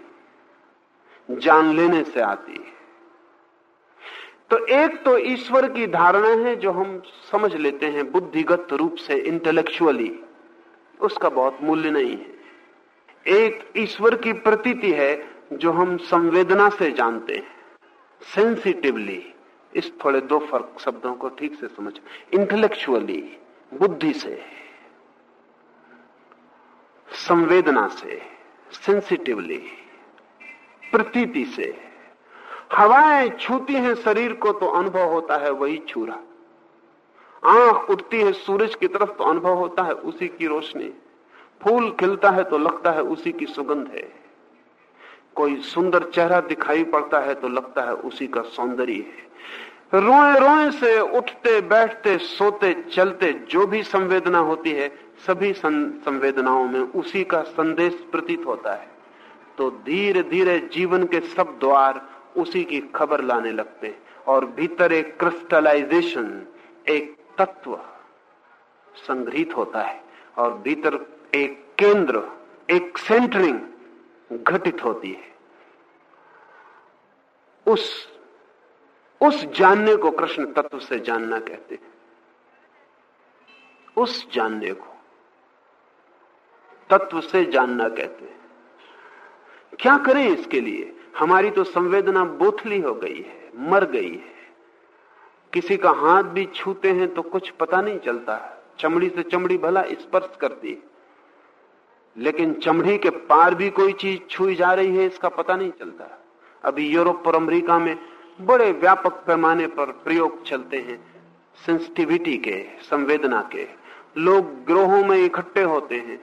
जान लेने से आती तो एक तो ईश्वर की धारणा है जो हम समझ लेते हैं बुद्धिगत रूप से इंटेलेक्चुअली उसका बहुत मूल्य नहीं है। एक ईश्वर की प्रतीति है जो हम संवेदना से जानते हैं सेंसिटिवली इस थोड़े दो फ़र्क शब्दों को ठीक से समझ इंटेलेक्चुअली बुद्धि से, संवेदना से सेंसिटिवली प्रतीति से। हवाएँ छूती हैं शरीर को तो अनुभव होता है वही छूरा। आँख उठती है सूरज की तरफ़ तो अनुभव होता है उसी की रोशनी। फूल खिलता है तो लगता है उसी की सुगंध है। कोई सुंदर चेहरा दिखाई पड़ता है तो लगता है उसी का सौंदर्य है। रोए रोए से उठते, बैठते, सोते, चलते जो भी संवेदना होती है, सभी संवेदनाओं में उसी का संदेश प्रतीत होता है। तो धीरे धीरे जीवन के सब द्वार उसी की खबर लाने लगते और भीतर एक क्रिस्टलाइजेशन एक तत्व संग्रहित होता है और भीतर एक केंद्र, एक सेंटरिंग घटित होती है। उस उस जानने को कृष्ण तत्व से जानना कहते हैं। उस जानने को, तत्व से जानना कहते हैं। क्या करें इसके लिए? हमारी तो संवेदना बोथली हो गई है, मर गई है। किसी का हाथ भी छूते हैं तो कुछ पता नहीं चलता। चमड़ी से चमड़ी भला स्पर्श करती है। लेकिन चमड़ी के पार भी कोई चीज़ छुई जा रही है, इसका पता नहीं चलता। अभी यूरोप और अमेरिका में बड़े व्यापक पैमाने पर प्रयोग चलते हैं सेंसिटिविटी के, संवेदना के। लोग ग्रोहों में इकट्ठे होते हैं।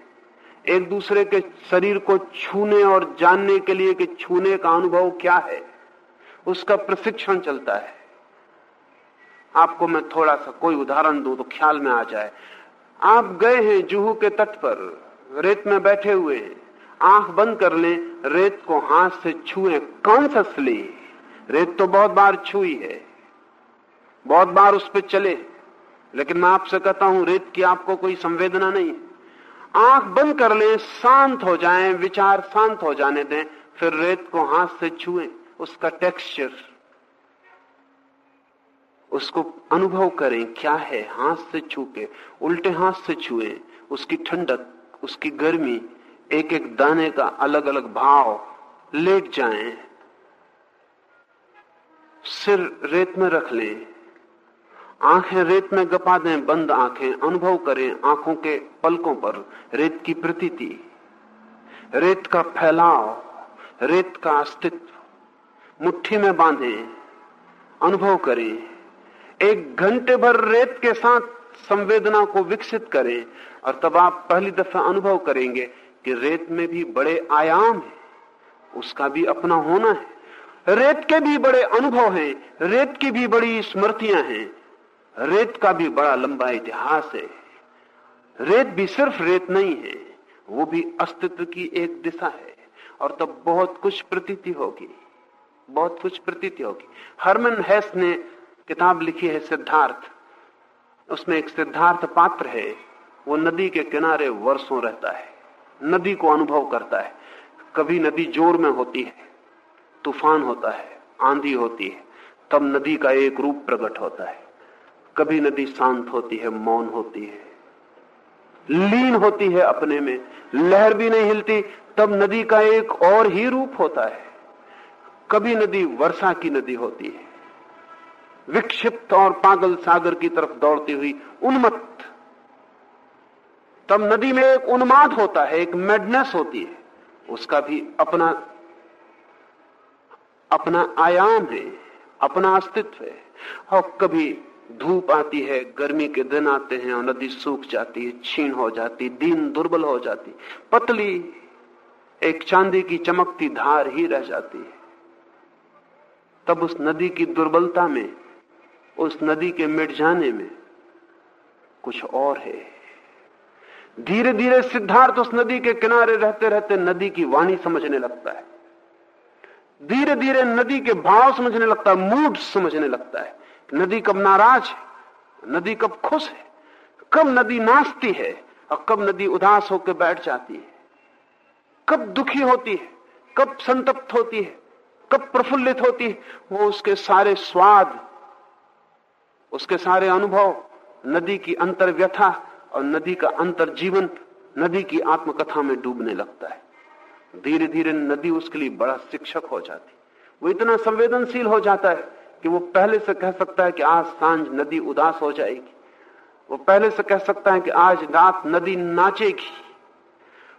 एक दूसरे के शरीर को छूने और जानने के लिए कि छूने का अनुभव क्या है, उसका प्रशिक्षण चलता है। आपको मैं थोड़ा सा कोई उदाहरण दूँ तो ख्याल में आ जाए। आप गए हैं जुहू के तट पर। रेत में बैठे हुए, आँख बंद कर लें, रेत को हाथ से छुए कॉन्सियसली रेत तो बहुत बार छुई है। बहुत बार उस पर चले। लेकिन मैं आपसे कहता हूँ, रेत की आपको कोई संवेदना नहीं। आँख बंद कर लें, शांत हो जाएँ, विचार शांत हो जाने दें, फिर रेत को हाथ से छुए, उसका टेक्सचर उसको अनुभव करें, क्या है? हाथ से छू के, उल्टे हाथ से छुए, उसकी ठंडक। उसकी गर्मी एक एक दाने का अलग अलग भाव लेट जाएँ, सिर रेत में रख लें। आँखें रेत में गपा दें बंद आँखें अनुभव करें आँखों के पलकों पर रेत की प्रतीति। रेत का फैलाव रेत का अस्तित्व मुट्ठी में बांधें अनुभव करें। एक घंटे भर रेत के साथ संवेदना को विकसित करें और तब आप पहली दफ़ा अनुभव करेंगे कि रेत में भी बड़े आयाम है, उसका भी अपना होना है। रेत के भी बड़े अनुभव हैं, रेत की भी बड़ी स्मृतियाँ हैं, रेत का भी बड़ा लंबा इतिहास है। रेत भी सिर्फ़ रेत नहीं है, वो भी अस्तित्व की एक दिशा है और तब बहुत कुछ प्रतीति होगी, बहुत कुछ प्रतीति होगी। हरमन हैस ने किताब लिखी है सिद्धार्थ उसमें एक सिद्धार्थ पात्र है। वो नदी के किनारे वर्षों रहता है। नदी को अनुभव करता है। कभी नदी ज़ोर में होती है, तूफ़ान होता है, आंधी होती है, तब नदी का एक रूप प्रकट होता है। कभी नदी शांत होती है, मौन होती है। लीन होती है अपने में, लहर भी नहीं हिलती, तब नदी का एक और ही रूप होता है। कभी नदी वर्षा की नदी होती है विक्षिप्त और पागल सागर की तरफ़ दौड़ती हुई उन्मत्त। तब नदी में एक उन्माद होता है, एक मेडनेस होती है। उसका भी अपना अपना आयाम है, अपना अस्तित्व है। और कभी धूप आती है, गर्मी के दिन आते हैं और नदी सूख जाती है छीन हो जाती दीन दुर्बल हो जाती पतली, एक चांदी की चमकती धार ही रह जाती है। तब उस नदी की दुर्बलता में उस नदी के मिट जाने में कुछ और है। धीरे धीरे सिद्धार्थ उस नदी के किनारे रहते रहते नदी की वाणी समझने लगता है। धीरे धीरे नदी के भाव समझने लगता है मूड समझने लगता है। नदी कब नाराज़ है, नदी कब खुश है, कब नदी नाचती है और कब नदी उदास होकर बैठ जाती है। कब दुखी होती है, कब संतप्त होती है, कब प्रफुल्लित होती है, वो उसके सारे स्वाद उसके सारे अनुभव नदी की अंतर व्यथा और नदी का अंतर जीवन नदी की आत्मकथा में डूबने लगता है। धीरे धीरे नदी उसके लिए बड़ा शिक्षक हो जाती। वो इतना संवेदनशील हो जाता है कि वो पहले से कह सकता है कि आज साँझ नदी उदास हो जाएगी। वो पहले से कह सकता है कि आज रात नदी नाचेगी।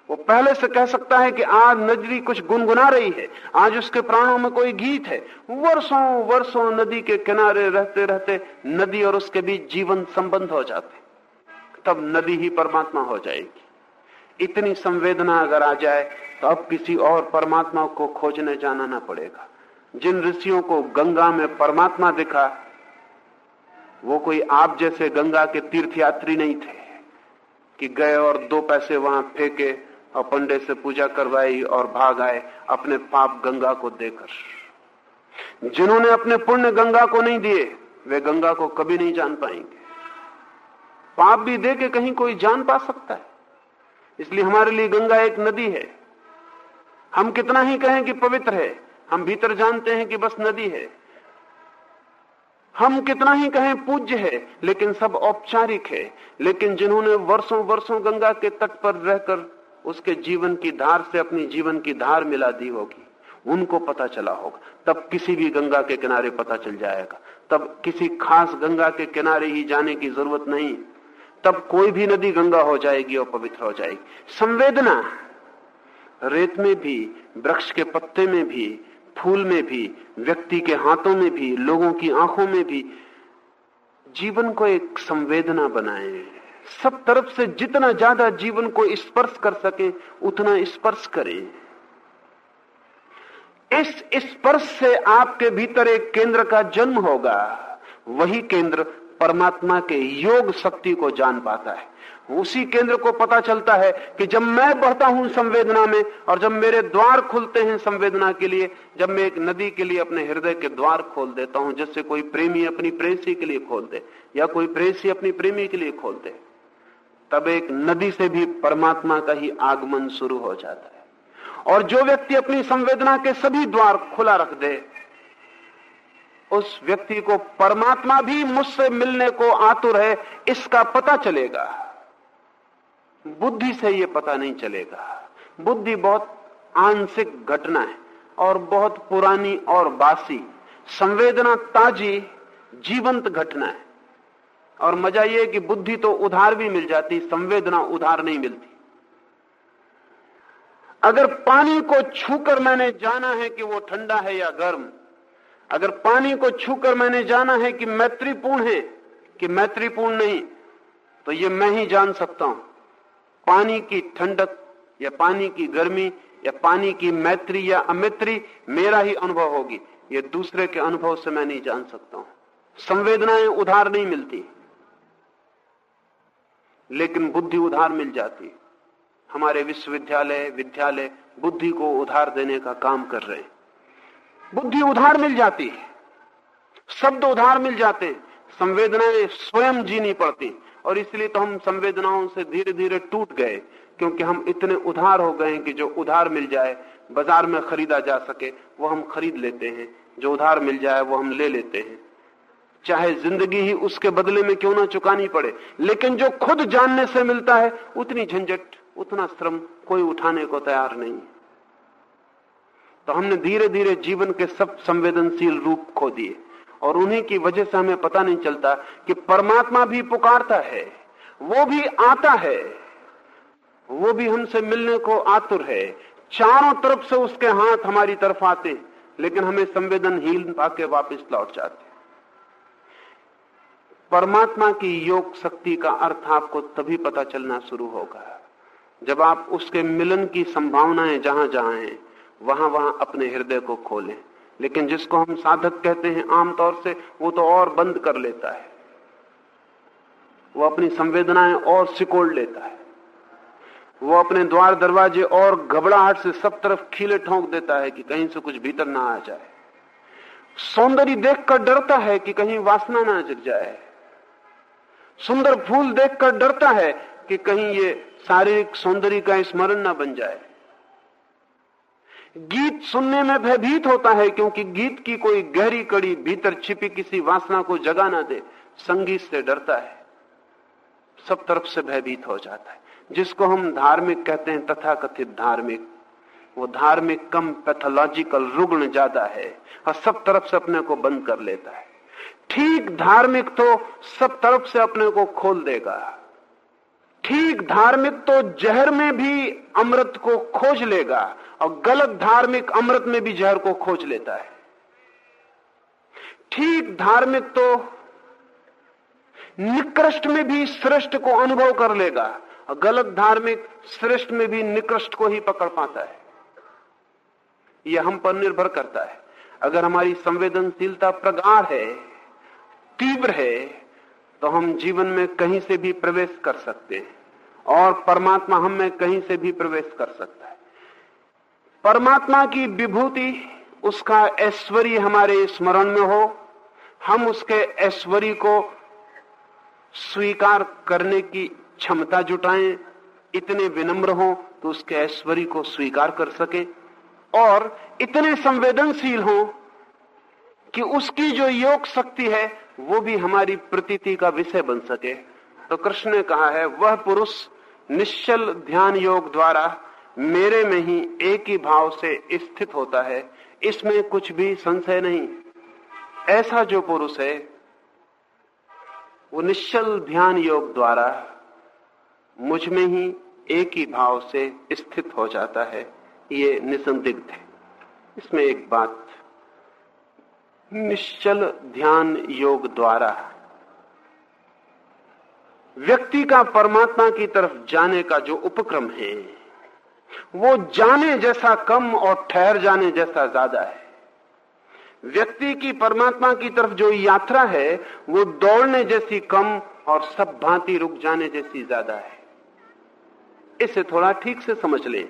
वो पहले से कह सकता है कि आज नदी कुछ गुनगुना रही है। आज उसके प्राणों में कोई गीत है। वर्षों वर्षों नदी के किनारे रहते रहते नदी और उसके बीच जीवन संबंध हो जाते। तब नदी ही परमात्मा हो जाएगी। इतनी संवेदना अगर आ जाए तो अब किसी और परमात्मा को खोजने जाना ना पड़ेगा। जिन ऋषियों को गंगा में परमात्मा दिखा, वो कोई आप जैसे गंगा के तीर्थयात्री नहीं थे कि गए और दो पैसे वहाँ फेंके और पंडे से पूजा करवाई और भाग आए अपने पाप गंगा को देकर। जिन्होंने अपने पुण्य गंगा को नहीं दिए, वे गंगा को कभी नहीं जान पाएँगे। पाप भी दे के कहीं कोई जान पा सकता है। इसलिए हमारे लिए गंगा एक नदी है। हम कितना ही कहें कि पवित्र है, हम भीतर जानते हैं कि बस नदी है। हम कितना ही कहें पूज्य है, लेकिन सब औपचारिक है। लेकिन जिन्होंने वर्षों वर्षों गंगा के तट पर रहकर उसके जीवन की धार से अपनी जीवन की धार मिला दी होगी। उनको पता चला होगा। तब किसी भी गंगा के किनारे पता चल जाएगा। तब किसी खास गंगा के किनारे ही जाने की ज़रूरत नहीं। तब कोई भी नदी गंगा हो जाएगी और पवित्र हो जाएगी। संवेदना। रेत में भी, वृक्ष के पत्ते में भी, फूल में भी, व्यक्ति के हाथों में भी, लोगों की आँखों में भी जीवन को एक संवेदना बनाए। सब तरफ़ से जितना ज़्यादा जीवन को स्पर्श कर सके, उतना स्पर्श करें। इस स्पर्श से आपके भीतर एक केंद्र का जन्म होगा। वही केंद्र परमात्मा के योग शक्ति को जान पाता है। उसी केंद्र को पता चलता है कि जब मैं बढ़ता हूँ संवेदना में और जब मेरे द्वार खुलते हैं संवेदना के लिए, जब मैं एक नदी के लिए अपने हृदय के द्वार खोल देता हूँ जैसे कोई प्रेमी अपनी प्रेसी के लिए खोल दे या कोई प्रेसी अपनी प्रेमी के लिए खोल दे। तब एक नदी से भी परमात्मा का ही आगमन शुरू हो जाता है। और जो व्यक्ति अपनी संवेदना के सभी द्वार खुला रख दे, उस व्यक्ति को परमात्मा भी मुझसे मिलने को आतुर है, इसका पता चलेगा। बुद्धि से यह पता नहीं चलेगा। बुद्धि बहुत आंशिक घटना है और बहुत पुरानी और बासी। संवेदना ताजी, जीवंत घटना है। और मज़ा यह कि बुद्धि तो उधार भी मिल जाती, संवेदना उधार नहीं मिलती। अगर पानी को छूकर मैंने जाना है कि वो ठंडा है या गर्म, अगर पानी को छूकर मैंने जाना है कि मैत्रीपूर्ण है, कि मैत्रीपूर्ण नहीं तो ये मैं ही जान सकता हूँ। पानी की ठंडक या पानी की गर्मी या पानी की मैत्री या अमैत्री मेरा ही अनुभव होगी, ये दूसरे के अनुभव से मैं नहीं जान सकता हूँ। संवेदनाएँ उधार नहीं मिलती। लेकिन बुद्धि उधार मिल जाती हमारे विश्वविद्यालय, विद्यालय बुद्धि को उधार देने का काम कर रहे हैं। बुद्धि उधार मिल जाती है। शब्द उधार मिल जाते संवेदनाएँ स्वयं जीनी पड़ती और इसलिए तो हम संवेदनाओं से धीरे धीरे टूट गए क्योंकि हम इतने उधार हो गए कि जो उधार मिल जाए, बाज़ार में खरीदा जा सके, वो हम खरीद लेते हैं। जो उधार मिल जाए, वो हम ले लेते हैं। चाहे ज़िंदगी ही उसके बदले में क्यों ना चुकानी पड़े, लेकिन जो खुद जानने से मिलता है, उतनी झंझट, उतना श्रम कोई उठाने को तैयार नहीं। तो हमने धीरे धीरे जीवन के सब संवेदनशील रूप खो दिए, और उन्हीं की वजह से हमें पता नहीं चलता कि परमात्मा भी पुकारता है, वो भी आता है, वो भी हमसे मिलने को आतुर है। चारों तरफ़ से उसके हाथ हमारी तरफ़ आते लेकिन हमें संवेदनहीन पाके वापस लौट जाते परमात्मा की योग शक्ति का अर्थ आपको तभी पता चलना शुरू होगा। जब आप उसके मिलन की संभावनाएँ जहाँ जहाँ हैं, वहाँ वहाँ अपने हृदय को खोलें। लेकिन जिसको हम साधक कहते हैं, आमतौर से वो तो और बंद कर लेता है। वो अपनी संवेदनाएँ और सिकोड़ लेता है। वो अपने द्वार दरवाजे और घबराहट से सब तरफ़ खीले ठोंक देता है कि कहीं से कुछ भीतर ना आ जाए। सौंदर्य देखकर डरता है कि कहीं वासना ना जग जाए। सुंदर फूल देखकर डरता है कि कहीं ये शारीरिक सौंदर्य का स्मरण ना बन जाए। गीत सुनने में भयभीत होता है क्योंकि गीत की कोई गहरी कड़ी भीतर छिपी किसी वासना को जगा ना दे, संगीत से डरता है। सब तरफ़ से भयभीत हो जाता है। जिसको हम धार्मिक कहते हैं तथा कथित धार्मिक, वो धार्मिक कम पैथोलॉजिकल रुग्ण ज़्यादा है और सब तरफ़ से अपने को बंद कर लेता है। ठीक धार्मिक तो सब तरफ़ से अपने को खोल देगा। ठीक धार्मिक तो जहर में भी अमृत को खोज लेगा और गलत धार्मिक अमृत में भी जहर को खोज लेता है। ठीक धार्मिक तो निकृष्ट में भी श्रेष्ठ को अनुभव कर लेगा और गलत धार्मिक श्रेष्ठ में भी निकृष्ट को ही पकड़ पाता है। यह हम पर निर्भर करता है। अगर हमारी संवेदनशीलता प्रगाढ़ है तीव्र है तो हम जीवन में कहीं से भी प्रवेश कर सकते हैं और परमात्मा हम में कहीं से भी प्रवेश कर सकता है। परमात्मा की विभूति, उसका ऐश्वर्य हमारे स्मरण में हो, हम उसके ऐश्वर्य को स्वीकार करने की क्षमता जुटाएँ, इतने विनम्र हो तो उसके ऐश्वर्य को स्वीकार कर सके और इतने संवेदनशील हो कि उसकी जो योग शक्ति है वो भी हमारी प्रतीति का विषय बन सके। तो कृष्ण ने कहा है, वह पुरुष निश्चल ध्यान योग द्वारा मेरे में ही एक ही भाव से स्थित होता है, इसमें कुछ भी संशय नहीं। ऐसा जो पुरुष है, वो निश्चल ध्यान योग द्वारा मुझमें ही एक ही भाव से स्थित हो जाता है। ये निसंदिग्ध है। इसमें एक बात निश्चल ध्यान योग द्वारा। व्यक्ति का परमात्मा की तरफ़ जाने का जो उपक्रम है, वो जाने जैसा कम और ठहर जाने जैसा ज़्यादा है। व्यक्ति की परमात्मा की तरफ़ जो यात्रा है, वो दौड़ने जैसी कम और सब भांति रुक जाने जैसी ज़्यादा है। इसे थोड़ा ठीक से समझ लें।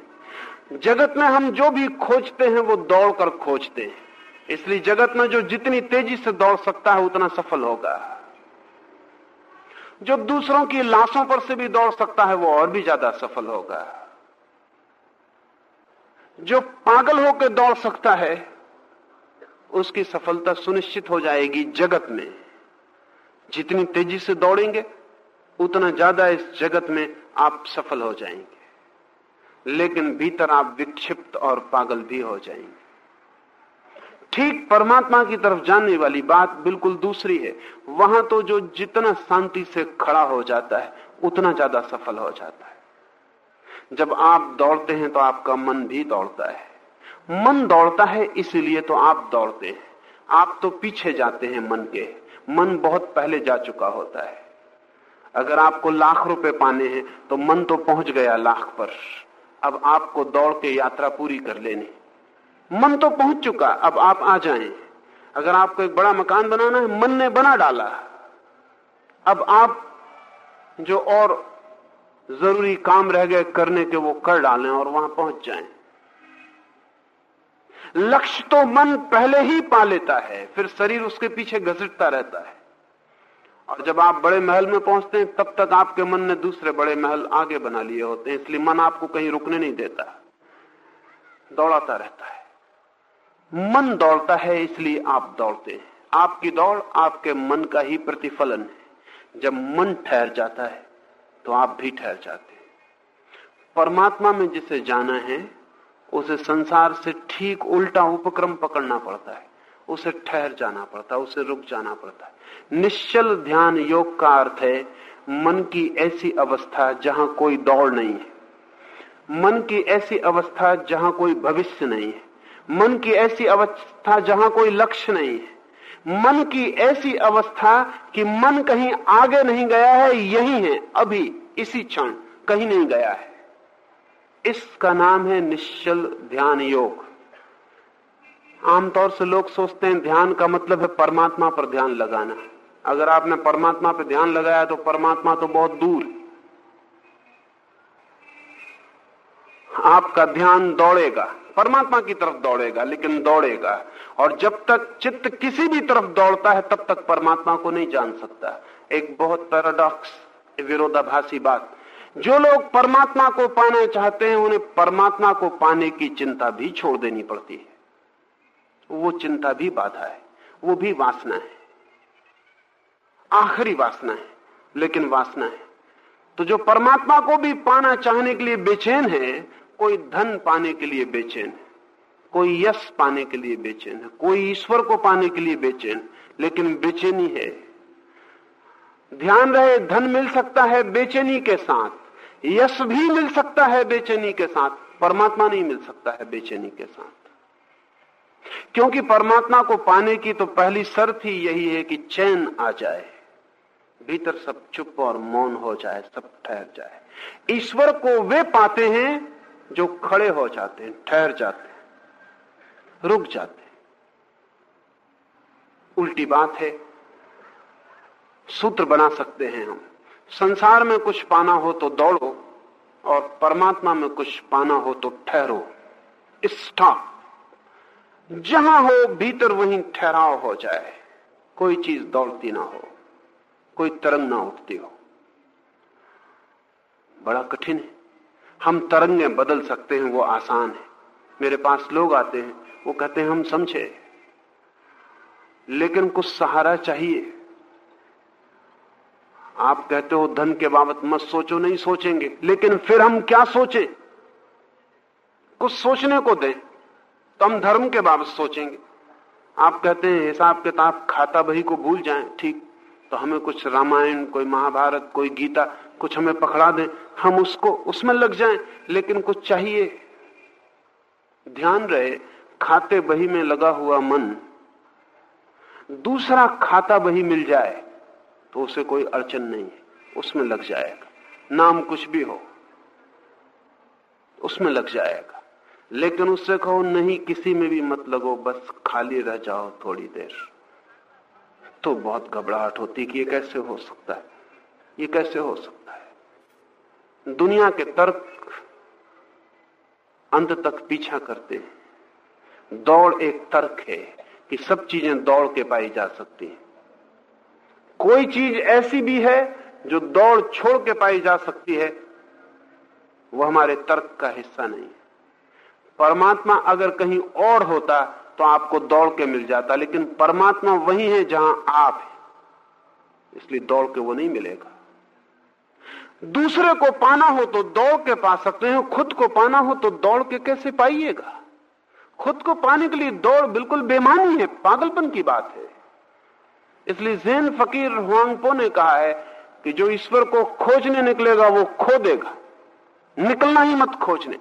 जगत में हम जो भी खोजते हैं, वो दौड़कर खोजते हैं। इसलिए जगत में जो जितनी तेज़ी से दौड़ सकता है, उतना सफल होगा। जो दूसरों की लाशों पर से भी दौड़ सकता है, वो और भी ज़्यादा सफल होगा। जो पागल होकर दौड़ सकता है, उसकी सफलता सुनिश्चित हो जाएगी जगत में। जितनी तेज़ी से दौड़ेंगे, उतना ज़्यादा इस जगत में आप सफल हो जाएँगे। लेकिन भीतर आप विक्षिप्त और पागल भी हो जाएँगे। ठीक परमात्मा की तरफ़ जाने वाली बात बिल्कुल दूसरी है। वहाँ तो जो जितना शांति से खड़ा हो जाता है, उतना ज़्यादा सफल हो जाता है। जब आप दौड़ते हैं तो आपका मन भी दौड़ता है। मन दौड़ता है, इसीलिए तो आप दौड़ते हैं। आप तो पीछे जाते हैं मन के। मन बहुत पहले जा चुका होता है। अगर आपको लाख रुपए पाने हैं तो मन तो पहुँच गया लाख पर। अब आपको दौड़ के यात्रा पूरी कर लेनी मन तो पहुँच चुका, अब आप आ जाएँ। अगर आपको एक बड़ा मकान बनाना है, मन ने बना डाला। अब आप जो और ज़रूरी काम रह गए करने के, वो कर डालें और वहाँ पहुँच जाएँ। लक्ष्य तो मन पहले ही पा लेता है, फिर शरीर उसके पीछे घसीटता रहता है। और जब आप बड़े महल में पहुँचते हैं, तब तक आपके मन ने दूसरे बड़े महल आगे बना लिए होते हैं, इसलिए मन आपको कहीं रुकने नहीं देता। दौड़ाता रहता है। मन दौड़ता है, इसलिए आप दौड़ते हैं। आपकी दौड़ आपके मन का ही प्रतिफलन है। जब मन ठहर जाता है तो आप भी ठहर जाते हैं। परमात्मा में जिसे जाना है, उसे संसार से ठीक उल्टा उपक्रम पकड़ना पड़ता है। उसे ठहर जाना पड़ता है, उसे रुक जाना पड़ता है। निश्चल ध्यान योग का अर्थ है, मन की ऐसी अवस्था जहाँ कोई दौड़ नहीं है। मन की ऐसी अवस्था जहाँ कोई भविष्य नहीं है। मन की ऐसी अवस्था जहाँ कोई लक्ष्य नहीं है। मन की ऐसी अवस्था कि मन कहीं आगे नहीं गया है, यही है, अभी, इसी क्षण, कहीं नहीं गया है। इसका नाम है निश्चल ध्यान योग। आमतौर से लोग सोचते हैं ध्यान का मतलब है परमात्मा पर ध्यान लगाना। अगर आपने परमात्मा पर ध्यान लगाया तो परमात्मा तो बहुत दूर आपका ध्यान दौड़ेगा। परमात्मा की तरफ़ दौड़ेगा, लेकिन दौड़ेगा। और जब तक चित्त किसी भी तरफ़ दौड़ता है, तब तक परमात्मा को नहीं जान सकता। एक बहुत पैराडॉक्स विरोधाभासी बात। जो लोग परमात्मा को पाना चाहते हैं, उन्हें परमात्मा को पाने की चिंता भी छोड़ देनी पड़ती है। वो चिंता भी बाधा है, वो भी वासना है। आखिरी वासना है, लेकिन वासना है। तो जो परमात्मा को भी पाना चाहने के लिए बेचैन है कोई धन पाने के लिए बेचैन है, कोई यश पाने के लिए बेचैन है, कोई ईश्वर को पाने के लिए बेचैन, लेकिन बेचैनी है। ध्यान रहे, धन मिल सकता है बेचैनी के साथ, यश भी मिल सकता है बेचैनी के साथ, परमात्मा नहीं मिल सकता है बेचैनी के साथ। क्योंकि परमात्मा को पाने की तो पहली शर्त ही यही है कि चैन आ जाए, भीतर सब चुप और मौन हो जाए, सब ठहर जाए। ईश्वर को वे पाते हैं जो खड़े हो जाते हैं, ठहर जाते हैं, रुक जाते हैं। उल्टी बात है, सूत्र बना सकते हैं हम। संसार में कुछ पाना हो तो दौड़ो, और परमात्मा में कुछ पाना हो तो ठहरो। स्टॉप जहाँ हो, भीतर वहीं ठहराव हो जाए। कोई चीज़ दौड़ती ना हो, कोई तरंग ना उठती हो। बड़ा कठिन है। हम तरंगें बदल सकते हैं, वो आसान है। मेरे पास लोग आते हैं, वो कहते हैं, हम समझे। लेकिन कुछ सहारा चाहिए। आप कहते हो, धन के बाबत मत सोचो, नहीं सोचेंगे। लेकिन फिर हम क्या सोचे? कुछ सोचने को दें तो हम धर्म के बाबत सोचेंगे। आप कहते हैं, हिसाब किताब खाता बही को भूल जाएँ, ठीक। तो हमें कुछ रामायण, कोई महाभारत, कोई गीता कुछ हमें पकड़ा दे। हम उसको, उसमें लग जाएँ, लेकिन कुछ चाहिए। ध्यान रहे, खाते बही में लगा हुआ मन। दूसरा खाता बही मिल जाए तो उसे कोई अड़चन नहीं है। उसमें लग जाएगा। नाम कुछ भी हो, उसमें लग जाएगा। लेकिन उससे कहो, नहीं, किसी में भी मत लगो, बस खाली रह जाओ थोड़ी देर। तो बहुत घबराहट होती कि ये कैसे हो सकता है। ये कैसे हो सकता दुनिया के तर्क अंत तक पीछा करते हैं। दौड़ एक तर्क है कि सब चीज़ें दौड़ के पाई जा सकती हैं। कोई चीज़ ऐसी भी है जो दौड़ छोड़ के पाई जा सकती है वो हमारे तर्क का हिस्सा नहीं परमात्मा अगर कहीं और होता तो आपको दौड़ के मिल जाता, लेकिन परमात्मा वही है जहाँ आप है। इसलिए दौड़ के वो नहीं मिलेगा। दूसरे को पाना हो तो दौड़ के पा सकते हैं, खुद को पाना हो तो दौड़ के कैसे पाइएगा? खुद को पाने के लिए दौड़ बिल्कुल बेमानी है, पागलपन की बात है। इसलिए जैन फकीर हुआंगपो ने कहा है कि जो ईश्वर को खोजने निकलेगा, वो खो देगा। निकलना ही मत खोजने।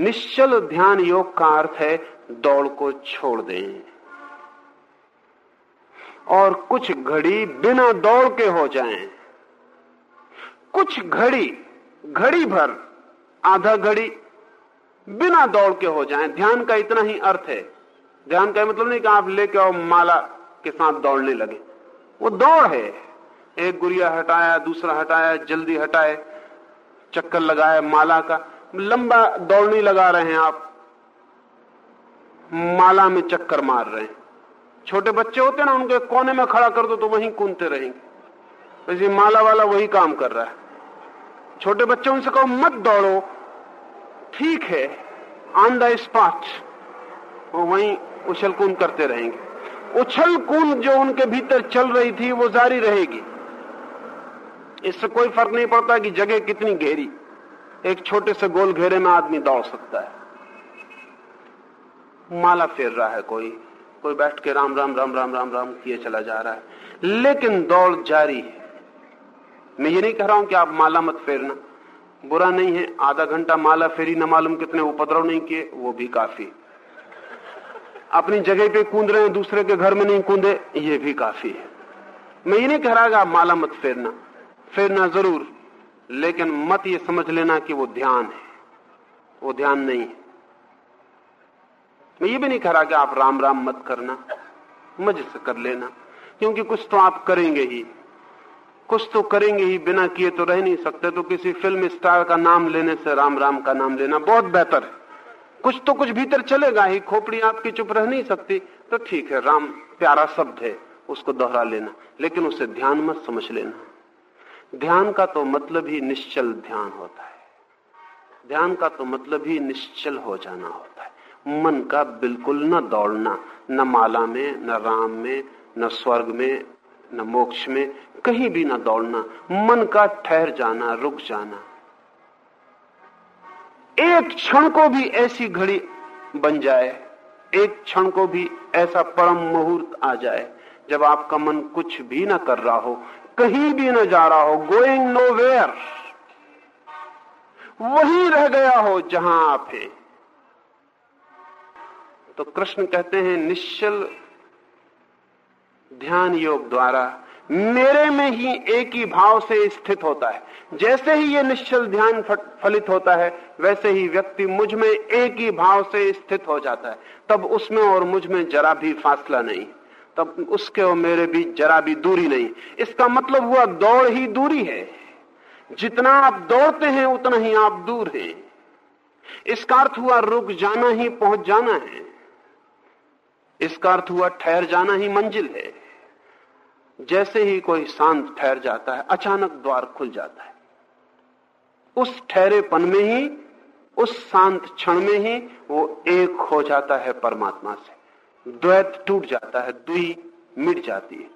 निश्चल ध्यान योग का अर्थ है, दौड़ को छोड़ दें। और कुछ घड़ी बिना दौड़ के हो जाएँ। कुछ घड़ी घड़ी भर, आधा घड़ी बिना दौड़ के हो जाएँ। ध्यान का इतना ही अर्थ है। ध्यान का मतलब नहीं कि आप लेके आओ माला के साथ दौड़ने लगे। वो दौड़ है। एक गुड़िया हटाया, दूसरा हटाया, जल्दी हटाए, चक्कर लगाए माला का। लंबा दौड़ नहीं लगा रहे हैं आप। माला में चक्कर मार रहे हैं। छोटे बच्चे होते ना, उनके कोने में खड़ा कर दो तो वहीं कूदते रहेंगे। वैसे माला वाला वही काम कर रहा है। छोटे बच्चों से कहो, मत दौड़ो। ठीक है ऑन द स्पॉट वो वहीं उछल कूद करते रहेंगे। उछल कूद जो उनके भीतर चल रही थी, वो जारी रहेगी। इससे कोई फ़र्क नहीं पड़ता कि जगह कितनी घेरी एक छोटे से गोल घेरे में आदमी दौड़ सकता है। माला फेर रहा है कोई। कोई बैठ के राम राम राम राम राम राम किए चला जा रहा है। लेकिन दौड़ जारी है। मैं ये नहीं कह रहा हूँ कि आप माला मत फेरना। बुरा नहीं है, आधा घंटा माला फेरी, न मालूम कितने उपद्रव नहीं किए, वो भी काफ़ी। अपनी जगह पे कूद रहे हैं, दूसरे के घर में नहीं कूदे, ये भी काफ़ी है। मैं ये नहीं कह रहा आप माला मत फेरना। फेरना ज़रूर, लेकिन मत ये समझ लेना कि वो ध्यान है। वो ध्यान नहीं है। मैं ये भी नहीं कह रहा कि आप राम राम मत करना। मज़े से कर लेना, क्योंकि कुछ तो आप करेंगे ही। कुछ तो करेंगे ही, बिना किए तो रह नहीं सकते। तो किसी फ़िल्म स्टार का नाम लेने से राम राम का नाम लेना बहुत बेहतर है। कुछ तो कुछ भीतर चलेगा ही, खोपड़ी आपकी चुप रह नहीं सकती। तो ठीक है, राम प्यारा शब्द है, उसको दोहरा लेना। लेकिन उसे ध्यान मत समझ लेना। ध्यान का तो मतलब ही निश्चल ध्यान होता है। ध्यान का तो मतलब ही निश्चल हो जाना होता है। मन का बिल्कुल न दौड़ना, न माला में, न राम में, न स्वर्ग में न मोक्ष में, कहीं भी ना दौड़ना, मन का ठहर जाना, रुक जाना। एक क्षण को भी ऐसी घड़ी बन जाए, एक क्षण को भी ऐसा परम मुहूर्त आ जाए, जब आपका मन कुछ भी ना कर रहा हो, कहीं भी ना जा रहा हो गोइंग नो वेयर वही रह गया हो जहाँ आप है। तो कृष्ण कहते हैं, निश्चल ध्यान योग द्वारा मेरे में ही एक ही भाव से स्थित होता है। जैसे ही ये निश्चल ध्यान फलित होता है, वैसे ही व्यक्ति मुझमें एक ही भाव से स्थित हो जाता है। तब उसमें और मुझमें जरा भी फासला नहीं। तब उसके और मेरे बीच जरा भी दूरी नहीं। इसका मतलब हुआ दौड़ ही दूरी है। जितना आप दौड़ते हैं, उतना ही आप दूर हैं। इसका अर्थ हुआ रुक जाना ही, पहुँच जाना है। इसका अर्थ हुआ ठहर जाना ही मंजिल है। जैसे ही कोई शांत ठहर जाता है, अचानक द्वार खुल जाता है। उस ठहरेपन में ही, उस शांत क्षण में ही वो एक हो जाता है परमात्मा से। द्वैत टूट जाता है, दुई मिट जाती है।